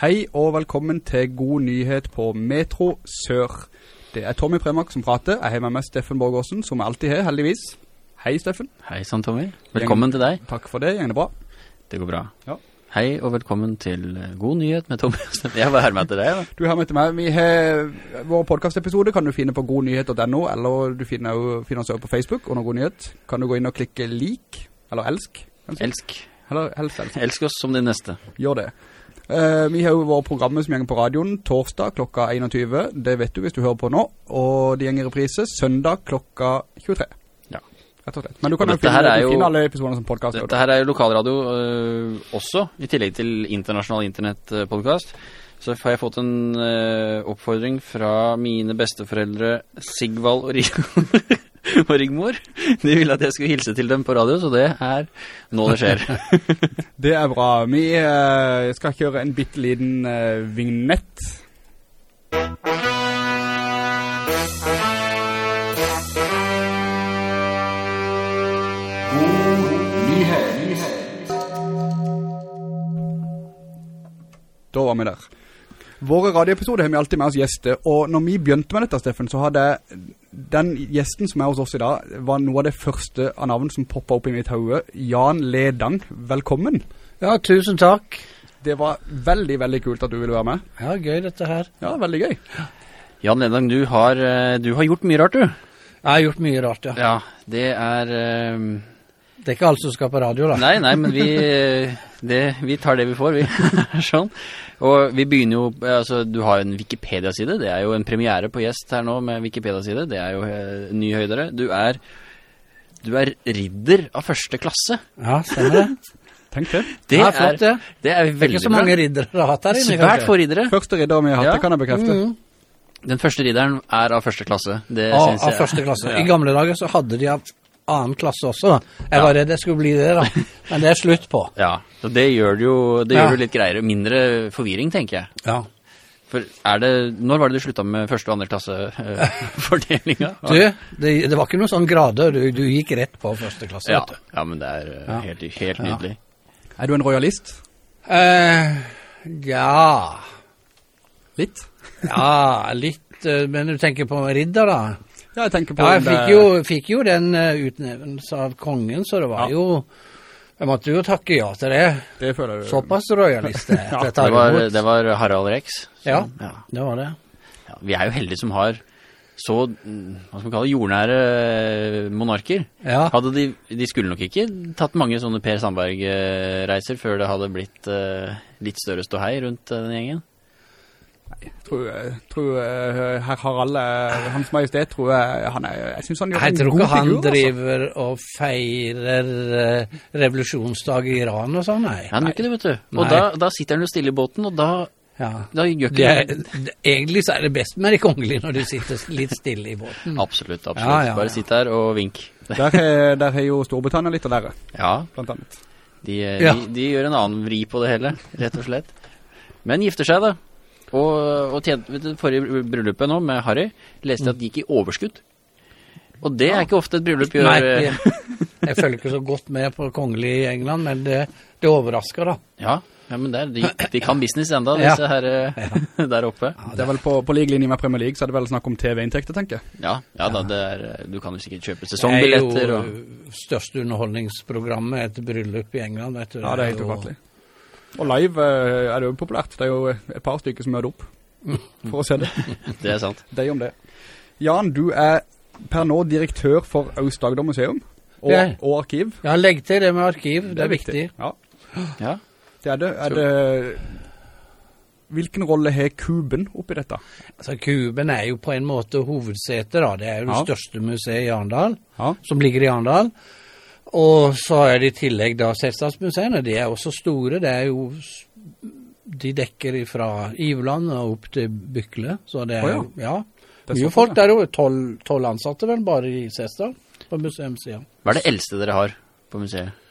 Hei og velkommen til God nyhet på Metro Sør. Det er Tommy Premak som prater. Jeg har med meg Steffen Borgårdsen, som jeg alltid har, heldigvis. Hei, Steffen. Hei, sann Tommy. Velkommen til deg. Takk for det, gjerne bra. Det går bra. Ja. Hei og velkommen til eh, God nyhet med Tommy. Jeg var her med til deg, da. Du er her med til meg. Vi har vår podcastepisode kan du finne på godnyhet.no, eller du finner, jo- finner oss også på Facebook under God nyhet. Kan du gå inn og klikke lik, eller elsk. kanskje? Elsk. Eller helst elsk. Elsk oss som din neste. Gjør det. Eh, vi har jo våre programmer som gjenger på radioen torsdag klokka 21. Det vet du hvis du hører på nå. Og de gjenger i reprise søndag klokka 23. Ja. Rett og slett. Men du kan jo finne, jo- alle episoderne som podcast. Dette her er jo lokalradio uh, også, i tillegg til internasjonal internettpodcast. Så har jeg fått en uh, oppfordring fra mine besteforeldre Sigvald og, Rig og Rigmor. De ville at jeg skulle hilse til dem på radio, så det er nå det skjer. Det er bra. Vi uh, skal kjøre en bitte liten uh, vignett. Da var vi der. Våre radioepisoder har vi alltid med oss gjester, og når vi begynte med dette, Steffen, så hadde den gjesten som er hos oss i dag, var noe av det første av navn som poppet opp i mitt haue. Jan Ledang, velkommen. Ja, tusen takk. Det var veldig, veldig kult at du ville være med. Ja, gøy dette her. Ja, veldig gøy. Jan Ledang, du har, øh, du har gjort mye rart, du. Jeg har gjort mye rart, ja. Ja, det er... Um... Det er ikke alt som skal på radio, da. Nei, nei, men vi, det, vi tar det vi får, vi. sånn. Og vi begynner jo, altså du har en Wikipedia-side, det er jo en premiere på gjest her nå med Wikipedia-side, det er jo eh, ny høydere. Du er, du er ridder av første klasse. Ja, stemmer det. Tenk det. Det er, flott, det. det er veldig bra. ikke så mange riddere du har hatt her inne, Svært få riddere. Første ridder vi har hatt, Ja. det kan jeg bekrefte. Mm. Den første ridderen er av første klasse. Det ah, synes av første klasse. Ja. I gamle dager så hadde de av annen klasse også. Da. Jeg var redd det skulle bli det, da. Men det er slutt på. Ja, så det gjør det jo, det Ja. gjør det litt greiere. Mindre forvirring, tenker jeg. Ja. For er det, når var det du sluttet med første og andre klasse eh. Du, det, det var ikke noen sånn grader. Du, du gikk rett på første klasse. Ja, ja, men det er uh, Ja. helt, helt Ja. nydelig. Er du en royalist? Uh, ja Litt? Ja, litt. Men du tenker på ridder, da? Ja, jeg tenker på Ja, jeg fikk jo, fikk jo den uh, utnevnelse av kongen, så det var Ja. jo Jeg måtte jo takke ja til det. Det føler jeg. Såpass rojalist er jeg Ja, Det var, det var Harald Rex. så- Ja. ja. Det var det. Ja, Vi er jo heldige som har så, hva skal man kalle det, jordnære eh, monarker. Ja. Hadde de, de skulle nok ikke tatt mange sånne Per Sandberg-reiser før det hadde blitt uh, litt større ståhei rundt eh, den gjengen. Tror, jeg- tror eh, herr Harald, hans majestet, tror jeg, han er, jeg synes han gjør Jeg en tror ikke han figur, altså. driver og feirer eh, revolusjonsdag i Iran og sånn, nei. Han gjør ikke det, vet du. Og da, da sitter han jo stille i båten, og da, Ja. da gjør Det ikke er, det, egentlig så er det best med de kongelige når du sitter litt stille i båten. Absolutt, absolutt. Ja, ja, Bare sitt der og vink. Der har, har jo Storbritannia litt å lære, Ja, blant annet. de, eh, Ja. de, de gjør en annen vri på det hele, rett og slett. Men gifter seg da. Og, og tjente, vet du, forrige bryllupet nå med Harry, leste jeg at de gikk i overskudd. Og det er ikke ofte et bryllup gjør. Nei, eh, jeg, jeg følger ikke så godt med på kongelig i England, men det, det overrasker da. Ja, ja men der, de, de kan business enda, Ja. disse her eh, der oppe. Det er vel på, på lik linje med Premier League, så er det vel snakk om TV-inntekter, tenker jeg. Ja, ja da, det er, eh, du kan jo sikkert kjøpe sesongbilletter. Det er jo Og, største underholdningsprogrammet et bryllup i England, vet du. Ja, det er helt ufattelig. Og live eh, er det jo populært. Det er jo et par stykker som møter opp for å se det. det er sant. Deg om det. Jan, du er per nå direktør for Aust-Agder museum og, og arkiv. Ja, legg til det med arkiv, det, er viktig. Ja, Ja. det er det. Er det Hvilken rolle har kuben oppi dette? Altså, Kuben er jo på en måte hovedsetet da, det er jo det Ja. største museet i Arendal, Ja. som ligger i Arendal. Og så er det i tillegg da Setesdalsmuseene. de er også store, det er jo de dekker fra Iveland og opp til Bykle, så det er oh, ja. ja. Det er Mye folk, der er jo tolv ansatte vel bare i Setesdal på museumssida. Hva er det eldste dere har på museet?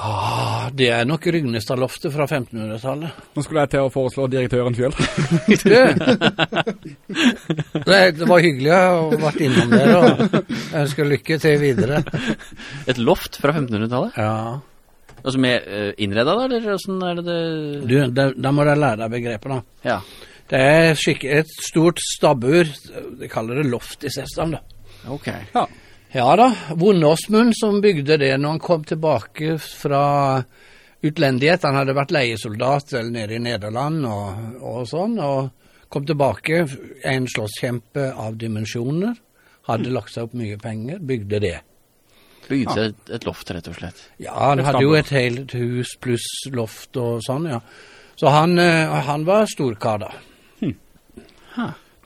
Ah, det er nok Rygnestadloftet fra 1500-tallet. Nå skulle jeg til å foreslå direktøren selv. det, det var hyggelig å ha vært innom der, og jeg ønsker lykke til videre. Et loft fra 1500-tallet? Ja. Altså med innredda, innreda, da, eller åssen er det det Du, da, da må du lære deg begrepet, da. Ja. Det er et stort stabbur, de kaller det loft i Sestam, da. Ok. Ja. Ja da, Vondåsmund som bygde det når han kom tilbake fra utlendighet. Han hadde vært leiesoldat eller nede i Nederland og, og sånn, og kom tilbake, en slåsskjempe av dimensjoner. Hadde lagt seg opp mye penger, bygde det. Bygde seg et, et loft, rett og slett. Ja, han Et hadde jo et helt hus pluss loft og sånn, ja. Så han, eh, han var storkar, da.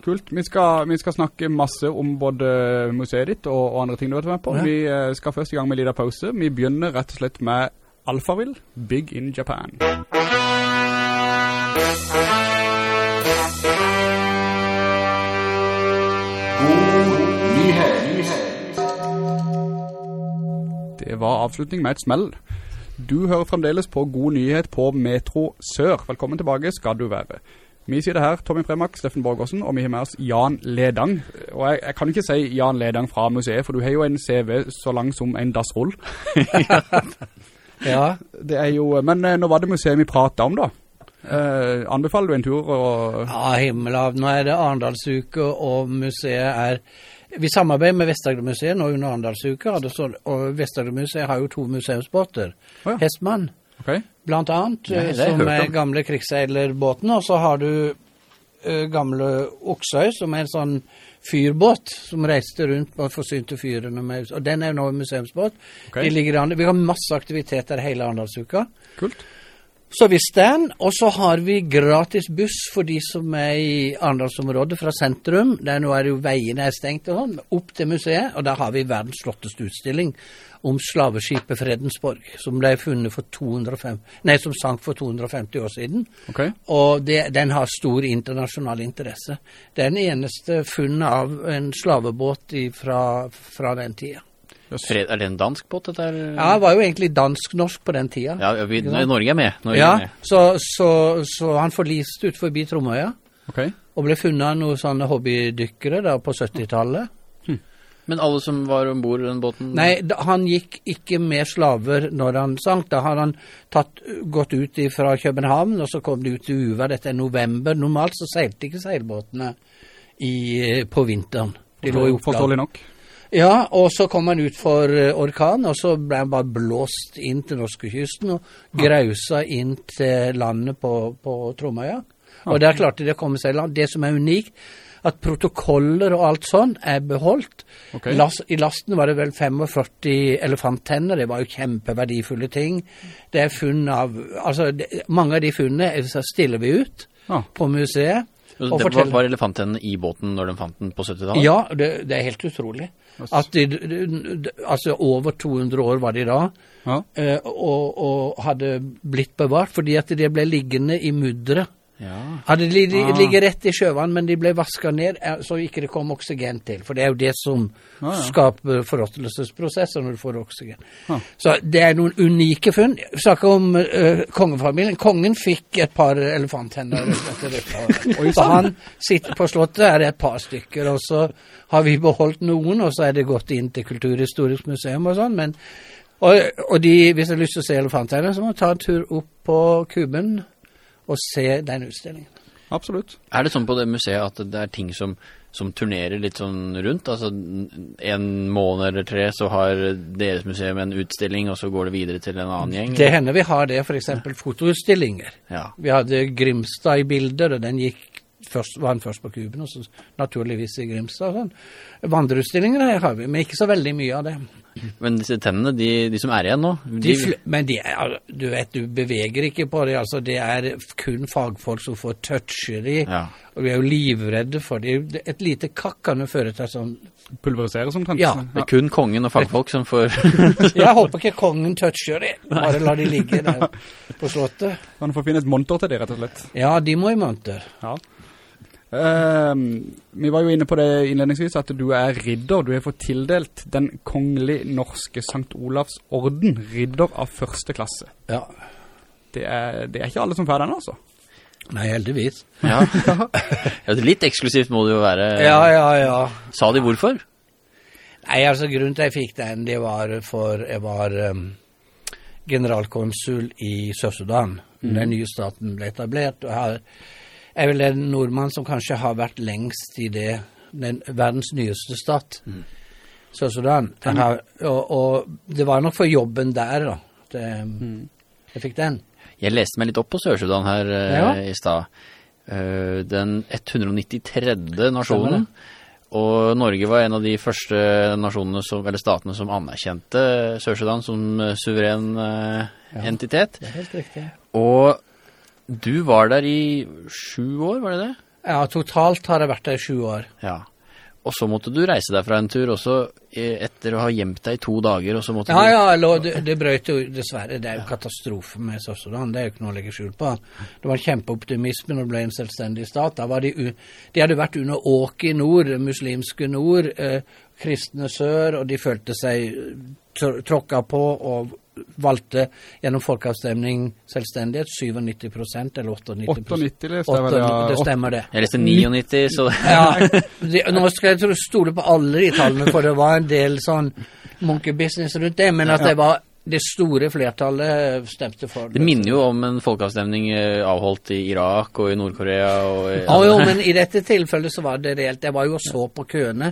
Kult. Vi skal, vi skal snakke masse om både museet ditt og, og andre ting du har vært med på. Ja. Vi eh, skal først i gang med en liten pause. Vi begynner rett og slett med Alphaville, Big in Japan. Det var avslutning med et smell. Du hører fremdeles på God nyhet på Metro Sør. Velkommen tilbake skal du være. Vi sier det her, Tommy Premak, Steffen Borgårdsen, og vi har med oss Jan Ledang. Og jeg, jeg kan ikke si Jan Ledang fra museet, for du har jo en CV så lang som en dassrull. Ja, Det er jo, men eh, nå var det museet vi pratet om da. Eh, anbefaler du en tur og... ja himmelhav. Nå er det Arendalsuke, og museet er Vi samarbeider med Vest-Agder-museet nå under Arendalsuka, og, Vest-Agder-museet har jo to museumsbåter. Oh, ja. Hestmann, Ok, blant annet, Ja, eh, som er gamle krigsseilerbåten, og så har du uh, gamle Oksøy, som er en sånn fyrbåt som reiste rundt og forsynte fyrene med Og den er jo nå en museumsbåt. Okay. De ligger an, vi har masse aktiviteter hele Arendalsuka. kult. Så vi stand, og så har vi gratis buss for de som er i Arendalsområdet fra sentrum. Der nå er jo veiene er stengt og sånn, opp til museet. Og der har vi verdens flotteste utstilling om slaveskipet Fredensborg, som ble funnet for 205, nei, som sank for 250 år siden. Ok, Og det, den har stor internasjonal interesse. Det er den eneste funnet av en slavebåt i- fra, fra den tida. Fred, er det en dansk båt, dette her? Ja, det var jo egentlig dansk-norsk på den tida. Ja, vi, Norge er med. Norge Ja, er med. så, så, så han forliste ut forbi Tromøya, ok. og ble funnet av noen sånne hobbydykkere da på 70-tallet. Men alle som var ombord i den båten Nei, da, han gikk ikke med slaver når han sank. Da hadde han tatt, gått ut fra København, og så kom de ut til uvær. Dette er november. Normalt så seilte ikke seilbåtene i, på vinteren. De lå i opplag. Forståelig nok. Ja, og så kom han ut for eh, orkan, og så ble han bare blåst inn til norskekysten og grausa inn til landet på, på Tromøya. Og der klarte de å komme seg i land. Det som er unikt, at protokoller og alt sånn er beholdt. Okay. Las, I lasten var det vel 45 elefanttenner, det var jo kjempeverdifulle ting. Det er funn av Altså, det, mange av de funnene så stiller vi ut ah. på museet. Det var, var elefanttennene i båten når de fant den på 70-tallet? Ja, det, det er helt utrolig. At de, altså over 200 år var de da, Ja. eh, og, og hadde blitt bevart fordi at de ble liggende i mudderet. Ja. Hadde de, de Ah. ligget rett i sjøvann, men de ble vaska ned eh, så ikke det kom oksygen til. For det er jo det som Ja, ja. skaper forråtnelsesprosesser når du får oksygen. Ja. Så det er noen unike funn. Vi snakker om uh, kongefamilien. Kongen fikk et par elefanttenner. så han sitter på slottet, er det et par stykker. Og så har vi beholdt noen, og så er det gått inn til Kulturhistorisk museum og sånn. Men, og, og de, hvis du har lyst til å se elefanthender så må du ta en tur opp på Kuben og se den utstillingen. Absolutt. Er det sånn på det museet at det er ting som, som turnerer litt sånn rundt? Altså en måned eller tre så har deres museum en utstilling, og så går det videre til en annen gjeng? Det hender vi har det, f.eks. fotoutstillinger. Ja. Vi hadde Grimstad i bilder, og den gikk først, var han først på Kuben, og så naturligvis i Grimstad sånn. Vandreutstillinger har vi, men ikke så veldig mye av det. Men disse tennene, de, de som er igjen nå De de, men de er, du vet, du beveger ikke på det, altså det er kun fagfolk som får touche de, Ja. og vi er jo livredde for de. Et lite kakk kan jo føre til sånn, Pulveriseres omtrent. Ja. Det er kun kongen og fagfolk som får jeg håper ikke kongen toucher de, bare la de ligge der på slottet. Man får finne et monter til det, rett og slett. Ja, de må i monter. Ja. Ehm, vi var jo inne på det innledningsvis at du er ridder. Du har fått tildelt den kongelige norske Sankt Olavs orden, ridder av første klasse. Ja. Det er, det er ikke alle som får den, altså. Nei, heldigvis. Ja. ja, litt eksklusivt må det jo være. Ja, ja, ja. Sa de hvorfor? Nei, altså grunnen til jeg fikk den, det var for jeg var um, generalkonsul i Sør-Sudan. Den nye staten ble etablert. og jeg er vel en nordmann som kanskje har vært lengst i det, den verdens nyeste stat. Sør-Sudan. Den har- Og, og det var nok for jobben der, da. Det, jeg, jeg fikk den. Jeg leste meg litt opp på Sør-Sudan her eh, Ja. i stad. Eh, den 193. Nasjonen. Og Norge var en av de første nasjonene som, eller statene som anerkjente Sør-Sudan som eh, suveren ja. entitet. Det er helt riktig. Og du var der i sju år, var det det? Ja, totalt har jeg vært der i sju år. Ja. Og så måtte du reise deg fra en tur også etter å ha gjemt deg i to dager, og så måtte Ja, du... ja, ja, det, det brøt jo dessverre. Det er jo katastrofe med Sør-Sudan. Det er jo ikke noe å legge skjul på. Det var kjempeoptimisme når det ble en selvstendig stat. Da var de, de hadde vært under åk i nord, muslimske nord, eh, kristne sør, og de følte seg tråkka på og valgte gjennom folkeavstemning selvstendighet. 97% eller 98 98 det stemmer, 8, ja. Det stemmer, det. Jeg leste 99, så... Ja, de, nå skal jeg tro- stole på alle de tallene, for det var en del sånn monkey business rundt det, men at det var det store flertallet stemte for Det minner jo om en folkeavstemning eh, avholdt i Irak og i Nord-Korea Ja, jo, men i dette tilfellet så var det reelt. Jeg var jo og så på køene.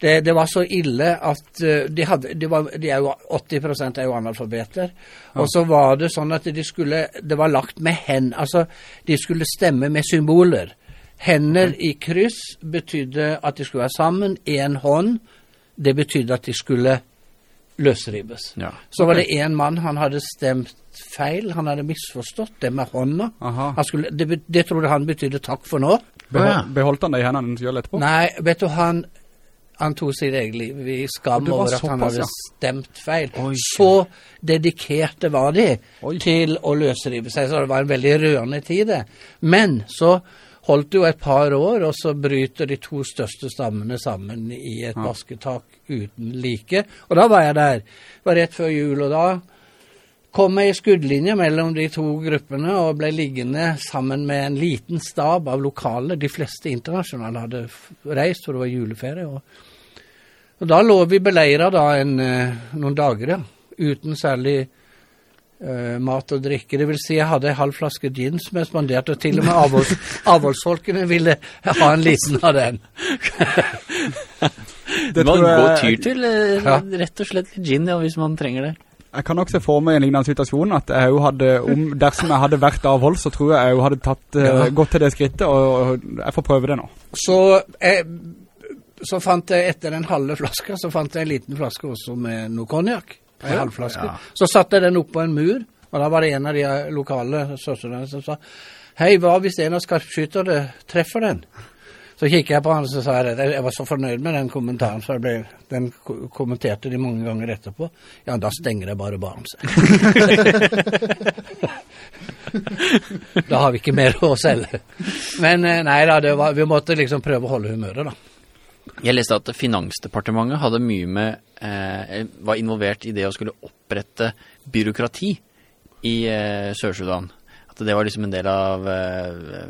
Det, det var så ille at eh, de hadde de, var, de er jo 80 er jo analfabeter. Og så var det sånn at de skulle Det var lagt med hen. Altså, de skulle stemme med symboler. Hender i kryss betydde at de skulle være sammen. Én hånd, det betydde at de skulle løsrives. Ja. Så var det én mann, han hadde stemt feil. Han hadde misforstått det med hånda. Han skulle, det, det trodde han betydde takk for nå. Behold, ja. Beholdt han det i hendene selv etterpå? Nei, vet du, han, han tok sitt eget liv i skam over at han såpass, hadde ja. stemt feil. Oi. Så dedikerte var de Oi. til å løsrive seg, så det var en veldig rørende tid, det. Men så holdt jo et par år, og så bryter de to største stammene sammen i et basketak uten like. Og da var jeg der. Det var rett før jul, og da kom jeg i skuddlinje mellom de to gruppene og ble liggende sammen med en liten stab av lokale. De fleste internasjonale hadde reist, for det var juleferie. Og, og da lå vi beleira da en, eh, noen dager, ja, uten særlig eh, mat og drikke. Det vil si, jeg hadde en halv flaske gin som jeg spanderte, og til og med avholds, avholdsfolkene ville ha en liten av den. Det man tror jeg- går tyr til eh, Ja. rett og slett gin, ja, hvis man trenger det. Jeg kan nok se for meg en lignende situasjon, at jeg jo hadde, om, dersom jeg hadde vært avhold, så tror jeg jeg jo hadde tatt, eh, Ja. gått til det skrittet, og, og jeg får prøve det nå. Så, jeg, så fant jeg etter den halve flaska, så fant jeg en liten flaske også med noe konjakk. En Ja. Så satte jeg den opp på en mur, og da var det en av de lokale søstrene som sa Hei, hva hvis en av skarpskytterne treffer den? Så kikket jeg på han og så sa jeg det. Jeg var så fornøyd med den kommentaren, så ble, den kommenterte de mange ganger etterpå. Ja, da stenger jeg bare baren seg. da har vi ikke mer å selge. Men eh, nei da, det var, vi måtte liksom prøve å holde humøret, da. Jeg leste at Finansdepartementet hadde mye med, eh, var involvert i det å skulle opprette byråkrati i eh, Sør-Sudan. At det var liksom en del av, eh,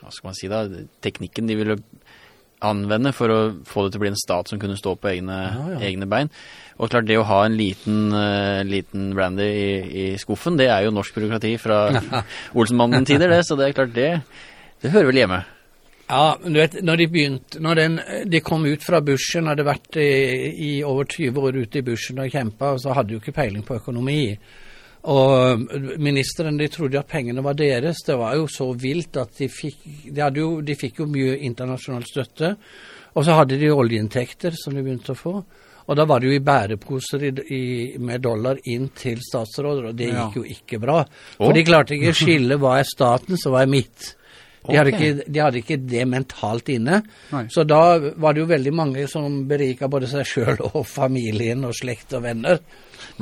hva skal man si da, teknikken de ville anvende for å få det til å bli en stat som kunne stå på egne, Ja, ja. egne bein. Og klart det å ha en liten, uh, liten brandy i, i skuffen, det er jo norsk byråkrati fra Olsenmannen-tider det, så det er klart det, det hører vel hjemme. Ja, men du vet, når de begynte, når den, de kom ut fra bushen, hadde vært i, i over 20 år ute i bushen og kjempa, så hadde de jo ikke peiling på økonomi. Og ministeren, de trodde at pengene var deres. Det var jo så vilt at de fikk, de jo, de fikk jo mye internasjonal støtte. Og så hadde de oljeinntekter som de begynte å få. Og da var det jo i bæreposer i, i, med dollar inn til statsråder, og det gikk jo ikke bra. For de klarte ikke å skille hva er statens og hva er mitt. De, hadde okay. ikke, de hadde ikke det mentalt inne. Nei. Så da var det jo veldig mange som berika både seg sjøl og familien og slekt og venner.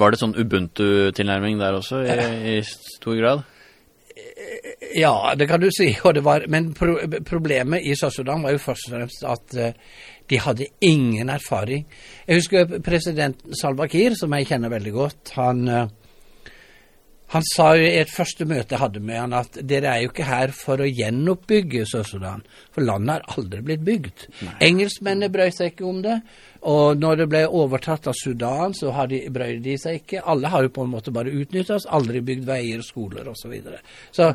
Var det sånn Ubuntu-tilnærming der også, i, i stor grad? Ja, det kan du si. Det var, men pro problemet i Sør-Sudan var jo først og fremst at eh, de hadde ingen erfaring. Jeg husker president Salva Kiir, som jeg kjenner veldig godt. Han, eh, Han sa jo i et første møte jeg hadde med han at dere er jo ikke her for å gjenoppbygge Sør-Sudan, for landet har aldri blitt bygd. Engelskmennene brød seg ikke om det, og når det ble overtatt av Sudan, så brød de seg ikke. Alle har jo på en måte bare utnytta oss, aldri bygd veier, skoler osv. Så, videre. så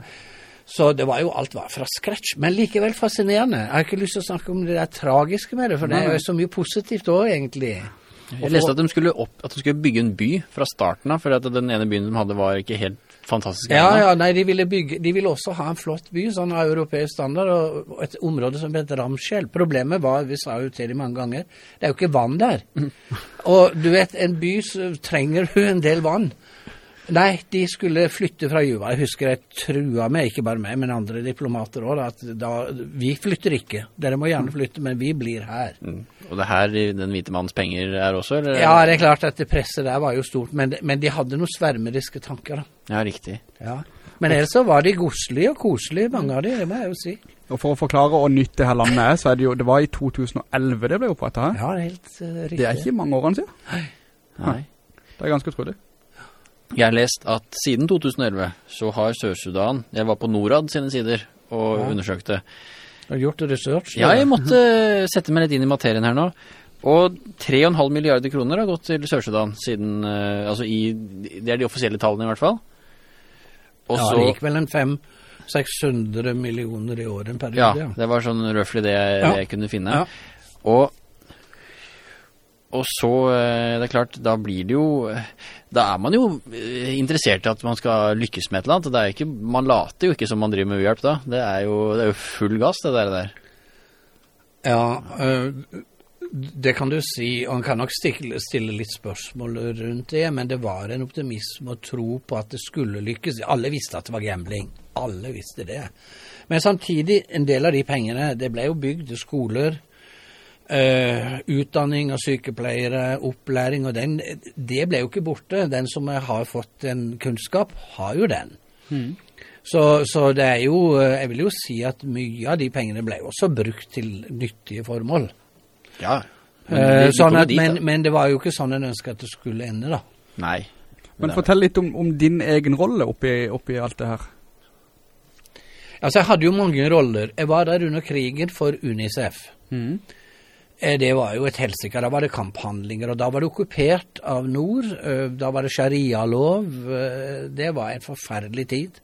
så det var jo alt var fra scratch, men likevel fascinerende. Jeg har ikke lyst til å snakke om det der tragiske med det, for det er jo så mye positivt òg, egentlig. Jeg leste at de, skulle opp, at de skulle bygge en by fra starten av, for at den ene byen de hadde var ikke helt fantastisk. Ja, ja, nei, de ville, bygge, de ville også ha en flott by, sånn av europeisk standard, og et område som heter Ramskjell. Problemet var, vi sa jo til dem mange ganger, det er jo ikke vann der. Og du vet, en by trenger jo en del vann. Nei, de skulle flytte fra Juba. Jeg husker jeg trua med, ikke bare meg, men andre diplomater òg, at da, vi flytter ikke. Dere må gjerne flytte, men vi blir her. Mm. Og det her den hvite mannens penger er også, eller? Ja, det er klart at det presset der var jo stort, men, men de hadde noen svermeriske tanker, da. Ja, riktig. Ja. Men ellers så var de godslige og koselige, mange av de, det må jeg jo si. Og For å forklare hvor nytt det her landet er, så er det jo, det var i 2011 det ble oppretta her. Ja, det er helt uh, riktig. Det er ikke mange årene siden. Nei. Nei. Det er ganske utrolig. Jeg har lest at siden 2011 så har Sør-Sudan, jeg var på Norad sine sider og ja. undersøkte. Har du gjort research? Ja, jeg måtte sette meg litt inn i materien her nå. Og 3,5 milliarder kroner har gått til Sør-Sudan siden, uh, altså i, det er de offisielle tallene i hvert fall. Og ja, det gikk vel en 500-600 millioner i året en periode. Ja, det var sånn røffelig det jeg, ja. jeg kunne finne. Ja. Og og så, eh, det er klart, da blir det jo Da er man jo eh, interessert i at man skal lykkes med et eller annet. Det er ikke, man later jo ikke som man driver med uhjelp da. Det er jo, det er jo full gass, det der. der. Ja, det kan du si, og man kan nok stille, stille, litt spørsmål rundt det, men det var en optimisme og tro på at det skulle lykkes. Alle visste at det var gambling. Alle visste det. Men samtidig, en del av de pengene, det ble jo bygd skoler, Uh, utdanning av sykepleiere, opplæring og den, det ble jo ikke borte. Den som har fått en kunnskap, har jo den. Mm. Så, så, det er jo eh, Jeg vil jo si at mye av de pengene ble også brukt til nyttige formål. Ja. Men, uh, sånn at, dit, men, men, det var jo ikke sånn en ønska at det skulle ende, da. Nei. Men fortell litt om, om din egen rolle oppi, oppi alt det her. Altså, jeg hadde jo mange roller. Jeg var der under krigen for UNICEF. Mm. Eh, det var jo et helsike. Da var det kamphandlinger, og da var det okkupert av nord. Eh, da var det sharialov. Eh, det var en forferdelig tid.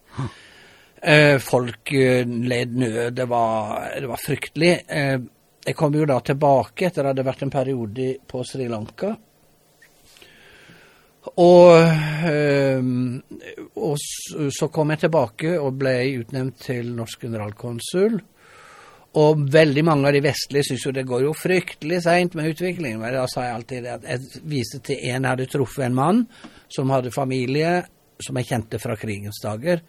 Folk led nød. Det var, det var fryktelig. Jeg kom jo da tilbake etter at det hadde vært en periode på Sri Lanka. Og, og så kom jeg tilbake og ble utnevnt til norsk generalkonsul. Og veldig mange av de vestlige syns jo det går jo fryktelig seint med utviklingen. Men da sa jeg alltid at jeg viste til en jeg hadde truffet en mann som hadde familie som jeg kjente fra krigens dager.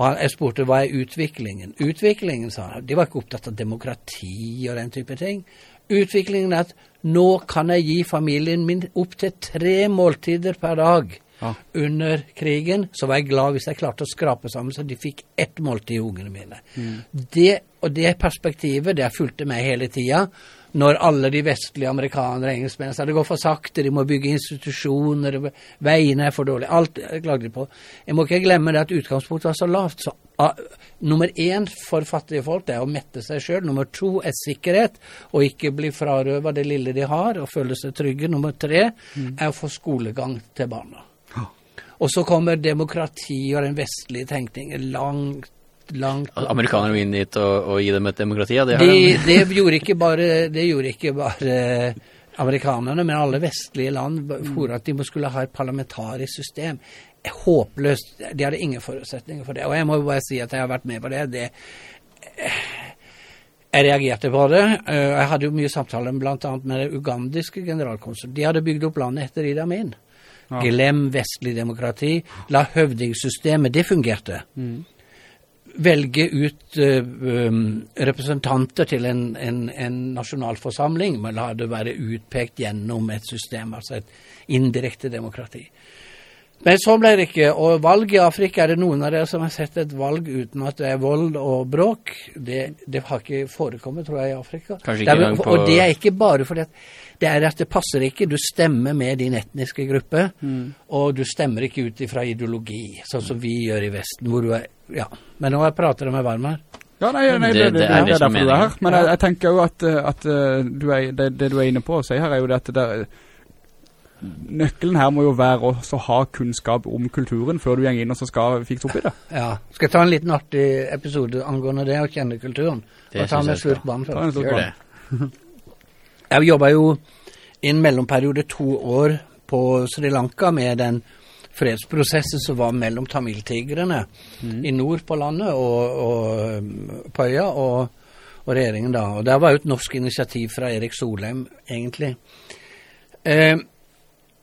Og jeg spurte hva er utviklingen? Utviklingen, sa han, de var ikke opptatt av demokrati og den type ting. Utviklingen er at nå kan jeg gi familien min opptil tre måltider per dag ja. under krigen, så var jeg glad hvis jeg klarte å skrape sammen så de fikk ett måltid, ungene mine. Mm. Det, og det perspektivet, det har fulgt meg hele tida. Når alle de vestlige amerikanere og engelskmennene sa det går for sakte, de må bygge institusjoner, veiene er for dårlige. Alt klagde de på. Jeg må ikke glemme det at utgangspunktet var så lavt. så uh, Nummer én for fattige folk det er å mette seg sjøl. Nummer to er sikkerhet, og ikke bli frarøva det lille de har, og føle seg trygge. Nummer tre mm. er å få skolegang til barna. Og så kommer demokrati og den vestlige tenkningen langt langt Amerikanerne vil inn dit og, og, gi dem et demokrati? Ja, det, de, det, gjorde ikke bare, det gjorde ikke bare amerikanerne, men alle vestlige land for at de skulle ha et parlamentarisk system. Håpløst. De hadde ingen forutsetninger for det. Og jeg må jo bare si at jeg har vært med på det. det jeg reagerte på det. Jeg hadde jo mye samtaler bl.a. med det ugandiske generalkonsul. De hadde bygd opp landet etter Idi Amin. Ja. Glem vestlig demokrati. La høvdingsystemet, det fungerte. Mm. Velge ut uh, representanter til en, en, en, nasjonalforsamling, men la det være utpekt gjennom et system, altså et indirekte demokrati. Men så ble det ikke. Og valg i Afrika, er det noen av dere som har sett et valg uten at det er vold og bråk? Det, det har ikke forekommet, tror jeg, i Afrika. Er, på- Og det er ikke bare fordi at det er at det passer ikke. Du stemmer med din etniske gruppe, og du stemmer ikke ut ifra ideologi, sånn som vi gjør i Vesten. hvor du er, ja. Men nå prater jeg meg varm her. Ja, nei, nei det, Det- det, det det, er det det er som derfor er du er her. Men jeg, jeg tenker jo at, eh, at eh, du er, det, det du er inne på å si her, er jo det at det er nøkkelen her må jo være å ha kunnskap om kulturen før du går inn og så skal fikse opp i det. Ja. Skal jeg ta en liten artig episode angående det, å kjenne kulturen? Det Og ta med slurk vann Ta en slurk vann. det. Jeg jobba jo i en mellomperiode to år på Sri Lanka med den fredsprosessen som var mellom tamiltigrene i nord på landet og, og um, på øya, og, og regjeringen da. Og Der var jo et norsk initiativ fra Erik Solheim, egentlig. Eh,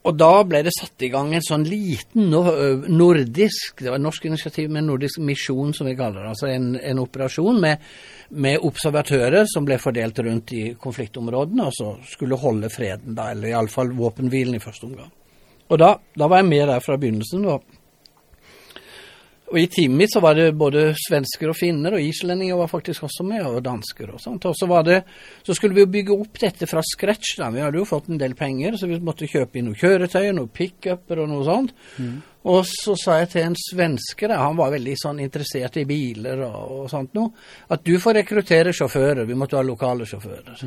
og da ble det satt i gang en sånn liten nordisk Det var norsk initiativ med en nordisk misjon, som vi kaller det. Altså en, en operasjon med, med observatører som ble fordelt rundt i konfliktområdene, og så skulle holde freden, da, eller iallfall våpenhvilen i første omgang. Og da, da var jeg med der fra begynnelsen. Og, og i teamet mitt så var det både svensker og finner, og islendinger var faktisk også med, og dansker og sånt. Og så var det, så skulle vi jo bygge opp dette fra scratch. da. Vi hadde jo fått en del penger, så vi måtte kjøpe inn noen kjøretøy, noen pickuper og noe sånt. Og så sa jeg til en svenske, da, han var veldig sånn interessert i biler og, og sånt noe, at du får rekruttere sjåfører, vi måtte ha lokale sjåfører.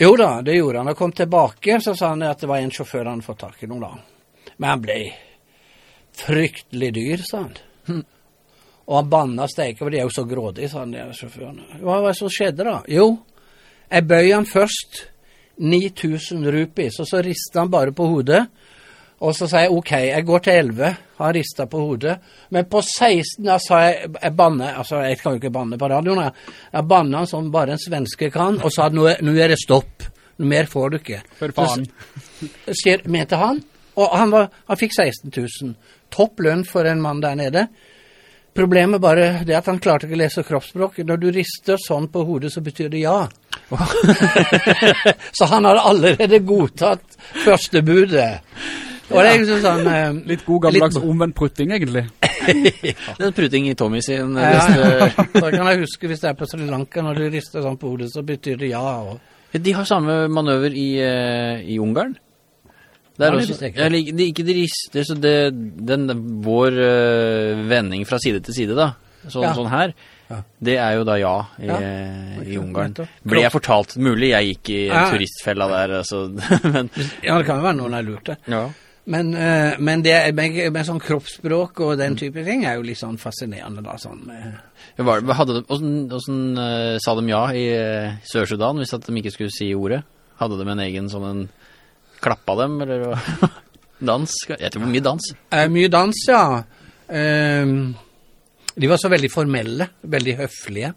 Jo da, det gjorde han. Da kom tilbake, så sa han at det var en sjåfør han hadde fått tak i noen da. Men han ble fryktelig dyr, sa han. Og han banna steike, for de er jo så grådige, sa han, de her sjåførene. Hva var det som skjedde da? Jo, jeg bøy han først 9000 rupees, og så rista han bare på hodet. Og så sa jeg OK, jeg går til 11. Han rista på hodet. Men på 16 da sa jeg jeg banne, altså jeg kan jo ikke banne på radioen, jeg. Jeg banna som bare en svenske kan, og sa nå, nå er det stopp. Noe mer får du ikke. For faen. Så mente han. Og han, var, han fikk 16 000. Topp lønn for en mann der nede. Problemet bare det at han klarte ikke å lese kroppsspråk. Når du rister sånn på hodet, så betyr det ja. så han hadde allerede godtatt førstebudet. Og det er liksom sånn eh, Litt god gammeldags litt- omvendt prutting, egentlig. Det er en prutting i Tommy sin eh, ja, beste ja. Så kan jeg huske hvis det er på Sri Lanka, når du rister sånn på hodet, så betyr det ja. Og, De har samme manøver i, eh, i Ungarn. Det er også, jeg liker- de, ikke de rister, så det, den, vår eh, vending fra side til side da, sånn, Ja. sånn her, Ja. det er jo da ja i, Ja. i Ungarn. Ble jeg fortalt, mulig jeg gikk i Ja. turistfella der, altså, men, ja, det kan jo være noen jeg lurte. ja. Men, eh, men det med, med sånn kroppsspråk og den type ting er jo litt sånn fascinerende, da. Sånn med Var, hadde, de- hvordan, hvordan uh, sa de ja i uh, Sør-Sudan, hvis at de ikke skulle si ordet? Hadde de en egen sånn en, klappa dem, eller dans? Jeg det var mye dans. Eh, mye dans, ja. Eh, de var så veldig formelle, veldig høflige.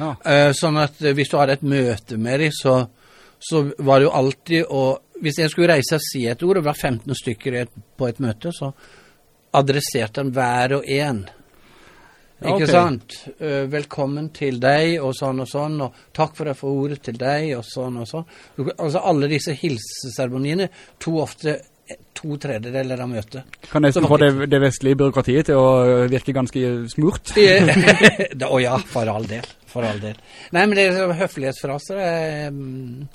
Ja. Eh, sånn at eh, hvis du hadde et møte med dem, så, så var det jo alltid å Hvis jeg skulle reise og si et ord, og det var 15 stykker på et møte, så adresserte han hver og en. Ikke okay. sant? Eh, velkommen til deg, og sånn og sånn, og takk for at jeg får ordet til deg, og sånn og sånn. Altså alle disse hilseseremoniene to ofte to tredjedeler av møtet. Kan nesten få det, det vestlige byråkratiet til å virke ganske smurt. Å ja, for all del. For all del. Nei, men det er høflighetsfraser eh, mm,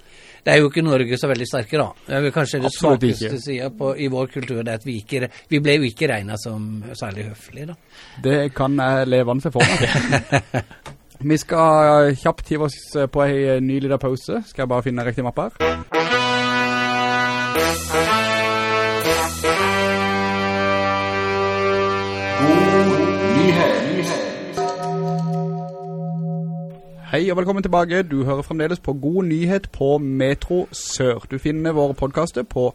Det er jo ikke Norge så veldig sterke, da. Det er vel kanskje det Absolutt svakeste sida på- i vår kultur. Det er at vi ikke Vi ble jo ikke regna som særlig høflige, da. Det kan jeg levende for meg. Vi skal kjapt hive oss på ei ny liten pause. Skal jeg bare finne riktig mappe her? Hei og velkommen tilbake. Du hører fremdeles på God nyhet på Metro Sør. Du finner våre podkaster på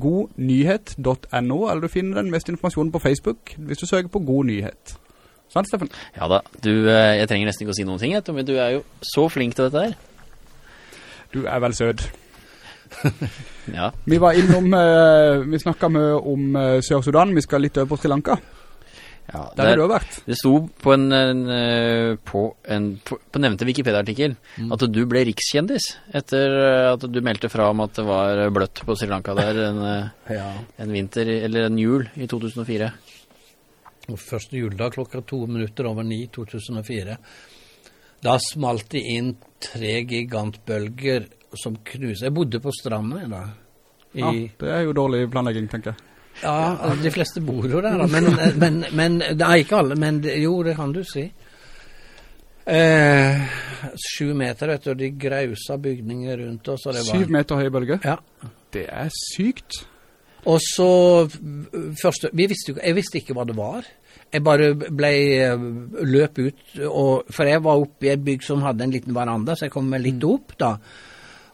godnyhet.no, eller du finner den mest informasjonen på Facebook hvis du søker på God nyhet. Sant, Steffen? Ja da, du, eh, jeg trenger nesten ikke å si noen ting, Tommy. Du er jo så flink til dette her. Du er vel sød. Ja. Vi var innom, eh, vi snakket med om eh, Sør-Sudan, vi skal litt over på Sri Lanka. Ja, Der har du vært. Det sto på en, en, eh, på, en på, på nevnte Wikipedia-artikkel Mm. at du ble rikskjendis etter eh, at du meldte fra om at det var bløtt på Sri Lanka der en, eh, Ja. en vinter, eller en jul i 2004. Og Første juledag klokka to minutter over ni 2004. Da smalt det inn tre gigantbølger som knuste Jeg bodde på stranda da. I, Ja, det er jo dårlig planlegging, tenker jeg. Ja, altså, de fleste bor jo der, da. Men, men, men det er ikke alle. Men jo, det kan du si. Eh, sju meter, vet du, og de grausa bygninger rundt oss. Og det var, Syv meter høye bølger. Ja. Det er sykt. Og så første, vi visste, jo Jeg visste ikke hva det var. Jeg bare ble eh, løp ut, og, for jeg var oppe i et bygg som hadde en liten veranda, så jeg kom litt opp da.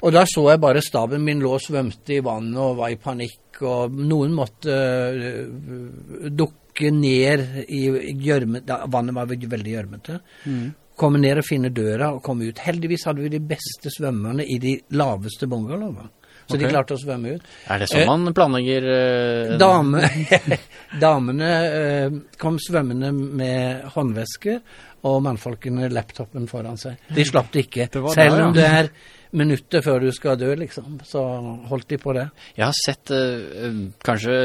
Og da så jeg bare staben min lå og svømte i vannet og var i panikk, og noen måtte øh, dukke ned i gjørme, vannet var veldig gjørmete. gjørmete. Komme ned og finne døra og komme ut. Heldigvis hadde vi de beste svømmerne i de laveste bungalowene. Så de klarte å svømme ut. Er det sånn Eh, man planlegger eh, Dame, damene eh, kom svømmende med håndvesker, og mannfolkene laptopen foran seg. De slapp det ikke. Det Selv om det er minutter før du skal dø, liksom. Så holdt de på det. Jeg har sett eh, eh, kanskje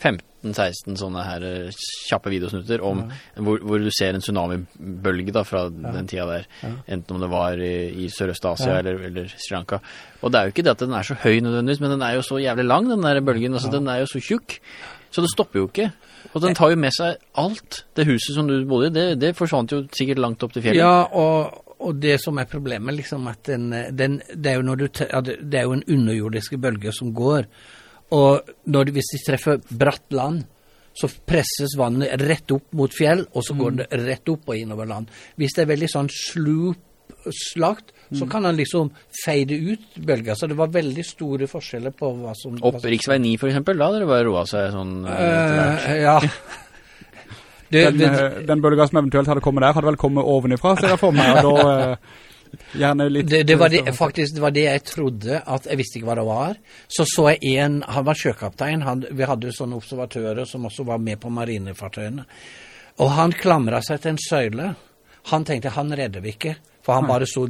15-16 sånne her eh, kjappe videosnutter om hvor, hvor du ser en tsunamibølge da fra den tida der. Enten om det var i, i Sørøst-Asia Ja. eller, eller Sri Lanka. Og det er jo ikke det at den er så høy nødvendigvis, men den er jo så jævlig lang, den der bølgen. Altså, Den er jo så tjukk. Så det stopper jo ikke. Og den tar jo med seg alt. Det huset som du bodde i, det, det forsvant jo sikkert langt opp til fjellet. Ja, og, og det som er problemet, liksom at den, den det, er du, det er jo en underjordiske bølge som går. Og når hvis de treffer bratt land, så presses vannet rett opp mot fjell, og så går det rett opp og innover land. Hvis det er veldig sånn slup-slakt, så kan den liksom feide ut bølga. Så det var veldig store forskjeller på hva som Opp Riksvei 9 for eksempel, da hadde det bare roa seg sånn Uh, Ja. Det, Den, det, eh, den bølga som eventuelt hadde kommet der, hadde vel kommet ovenifra, ser jeg for meg. Og da eh, gjerne litt Det, det, var det, faktisk, det var det jeg trodde, at jeg visste ikke hva det var. Så så jeg en, han var sjøkaptein, han, vi hadde jo sånne observatører som også var med på marinefartøyene. Og han klamra seg til en søyle. Han tenkte han redder vi ikke, for han bare så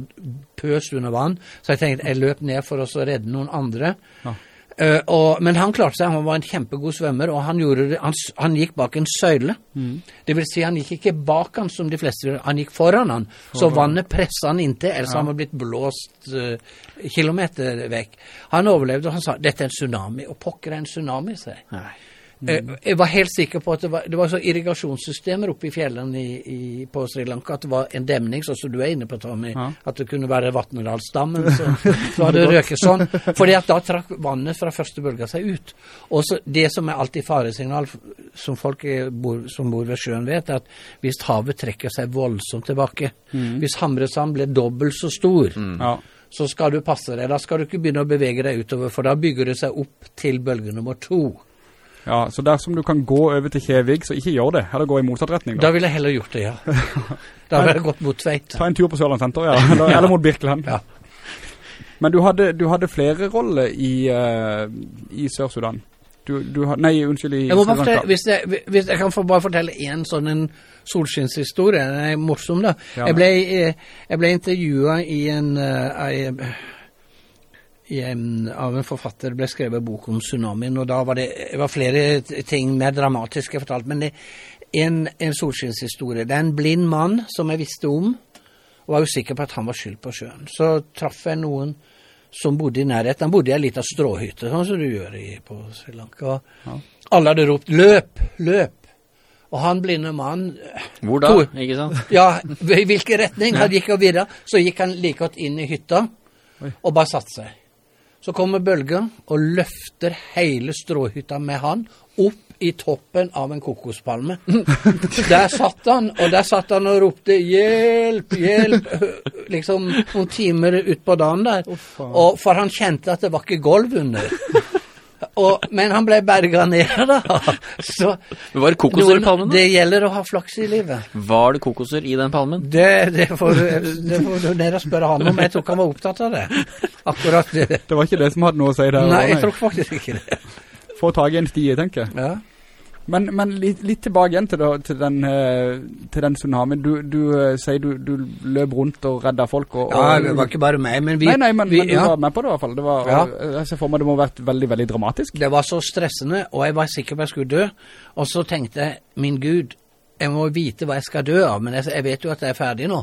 pøst under vann. Så jeg tenkte jeg løp ned for å redde noen andre. Ja. Eh, og, men han klarte seg, han var en kjempegod svømmer, og han, gjorde han, han gikk bak en søyle. Det vil si, han gikk ikke bak han som de fleste han gikk foran han. Så vannet presset han inntil, ellers han var blitt blåst uh, kilometer vekk. Han overlevde, og han sa dette er en tsunami. Og pokker er en tsunami, sier jeg. Eh, Jeg var helt sikker på at det var, det var så irrigasjonssystemer oppe i fjellene i, i, på Sri Lanka at det var en demning, sånn som du er inne på, Tommy. Ja. At det kunne være Vatnedalsdammen Så, så hadde røket sånn. Fordi at da trakk vannet fra første bølga seg ut. Og så det som er alltid faresignal, som folk er, bor, som bor ved sjøen vet, er at hvis havet trekker seg voldsomt tilbake, hvis Hamresand blir dobbelt så stor, Ja. så skal du passe deg. Da skal du ikke begynne å bevege deg utover, for da bygger det seg opp til bølge nummer to. Ja, så dersom du kan gå over til Kjevik, så ikke gjør det. Eller gå i motsatt retning. Da Da. ville jeg heller gjort det, ja. Da ville jeg gått mot Tveit. Ta en tur på Sørland Senter, ja. Eller, eller mot Birkeland. Ja. Men du hadde, du hadde flere roller i, uh, i Sør-Sudan. Du, du had, nei, unnskyld, i Jeg fortelle, hvis, jeg, hvis jeg kan bare fortelle en sånn en solskinnshistorie, den er morsom da. Ja. Jeg ble, eh, jeg ble intervjuet i en, uh, av en forfatter, ble skrevet bok om tsunamien, og da var det, var flere ting mer dramatiske fortalt. men det en, en solskinnshistorie. Det er en blind mann som jeg visste om, og var usikker på at han var skyld på sjøen. Så traff jeg noen som bodde i nærheten. Han bodde i ei lita stråhytte, sånn som du gjør i, på Sri Lanka. Alle hadde ropt 'løp, løp'. Og han blinde mannen Hvor da? To- Ikke sant? Ja, i hvilken retning? Han gikk og virra. Så gikk han like godt inn i hytta og bare satte seg. Så kommer bølgen og løfter hele stråhytta med han opp i toppen av en kokospalme. Der satt han, og der satt han og ropte 'hjelp, hjelp', liksom noen timer utpå dagen der. Og for han kjente at det var ikke gulv under. Og, men han ble berga ned, da. Så Men Var det kokoser i palmen? da? det gjelder å ha flaks i livet. Var det kokoser i den palmen? Det, det, får, du- det får du ned og spørre han om. Jeg tror ikke han var opptatt av det. Akkurat det. Det var ikke det som hadde noe å si der. Nei, jeg tror faktisk ikke det. Få tag i en stie, tenker jeg. Ja. Men, men litt, litt tilbake igjen til, til, den, eh, til den tsunamien. Du, du eh, sier du, du løp rundt og redda folk. Og, Ja, det var ikke bare meg, men vi nei, nei, men, vi, men du ja. var med på det i hvert fall. Det var, Ja. jeg ser for meg det må ha vært veldig, veldig dramatisk. Det var så stressende, og jeg var sikker på jeg skulle dø. Og så tenkte jeg, min Gud, jeg må vite hva jeg skal dø av, men jeg, jeg vet jo at jeg er ferdig nå.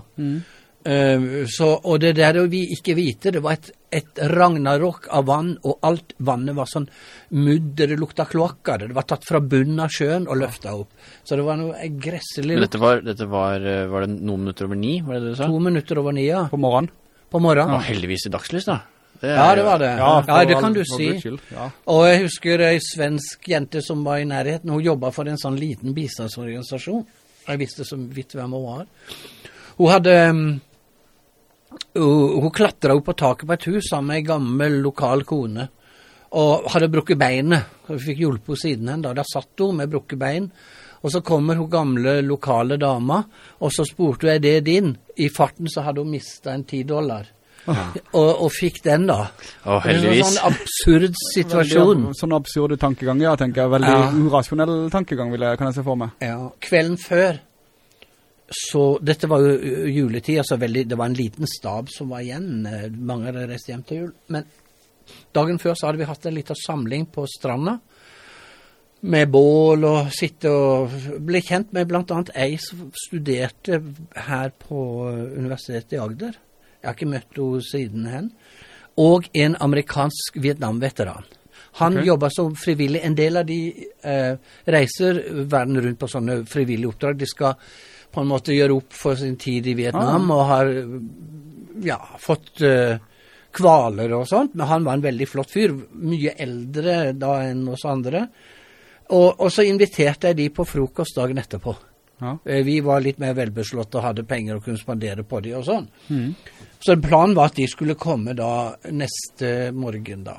Eh, så, og det der vi ikke vite, det var et, et ragnarok av vann, og alt vannet var sånn mudder, det lukta kloakker. Det var tatt fra bunnen av sjøen og løfta opp. Så det var noe gresselig Men lukt. dette var, dette var, eh, var det noen minutter over ni, var det det du sa? To minutter over nia På morgenen. på morgenen. Ja, heldigvis i dagslys da. Det Ja, det var det. Ja, Ja, det kan du si. Ja. Og jeg husker ei svensk jente som var i nærheten. Hun jobba for en sånn liten bistandsorganisasjon. Jeg visste så vidt hvem hun var. Hun hadde um, Hun, hun klatra opp på taket på et hus sammen med ei gammel lokal kone. Og hadde brukket beinet. Hun fikk hjulpet henne siden hen. Da satt hun med brukket bein. Og så kommer hun gamle lokale dama, og så spurte hun er det din. I farten så hadde hun mista en ti dollar. Og, og fikk den, da. Å, Det er heldigvis. En sånn absurd situasjon. Veldig, sånn absurde tankegang, ja, tenker jeg. Veldig Ja. urasjonell tankegang, vil jeg, kan jeg se for meg. Ja, kvelden før så Dette var jo juletid, altså veldig, det var en liten stab som var igjen. eh, Mange hadde reist hjem til jul. Men dagen før så hadde vi hatt en liten samling på stranda. Med bål og sitte og ble kjent med bl.a. ei som studerte her på Universitetet i Agder. Jeg har ikke møtt henne siden hen. Og en amerikansk Vietnam-veteran. Han okay. jobber som frivillig. En del av de eh, reiser verden rundt på sånne frivillige oppdrag. De skal på en måte gjør opp for sin tid i Vietnam og har ja, fått uh, kvaler og sånt. Men han var en veldig flott fyr. Mye eldre da enn oss andre. Og, og så inviterte jeg de på frokost dagen etterpå. Ja. Eh, Vi var litt mer velbeslått og hadde penger og kunne spandere på de og sånn. Mm. Så planen var at de skulle komme da neste morgen da.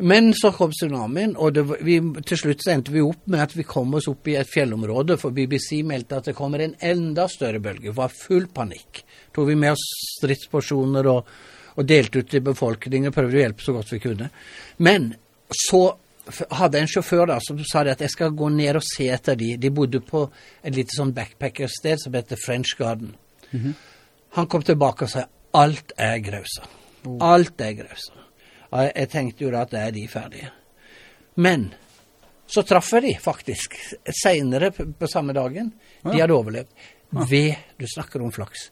Men så kom tsunamien, og det, vi, til slutt så endte vi opp med at vi kom oss opp i et fjellområde, for BBC meldte at det kommer en enda større bølge. Det var full panikk. Tok vi med oss stridsporsjoner og, og delte ut til befolkningen, prøvde å hjelpe så godt vi kunne. Men så hadde en sjåfør da, som sa at jeg skal gå ned og se etter de. De bodde på et lite sånn backpackersted som heter French Garden. Han kom tilbake og sa alt er grausa. Alt er grausa. Jeg, tenkte jo da at da er de ferdige. Men så traff jeg de faktisk seinere på, samme dagen. De hadde overlevd. Ved Du snakker om flaks.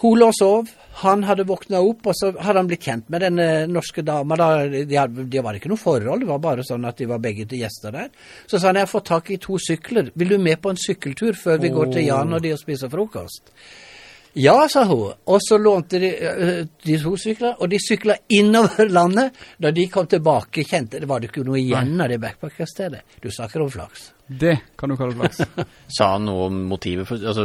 Hun lå og sov. Han hadde våkna opp, og så hadde han blitt kjent med denne norske dama. Da. De, de var ikke noe forhold, det var bare sånn at de var begge til gjester der. Så sa han jeg har fått tak i to sykler. Vil du med på en sykkeltur før vi går til Jan og de og spiser frokost? Ja, sa hun. Og så lånte de øh, de to sykler, og de sykla innover landet. Da de kom tilbake, kjente det var det ikke noe igjen av det backpackerstedet. Du snakker om flaks. Det kan du kalle flaks. Sa han noe om motivet for altså,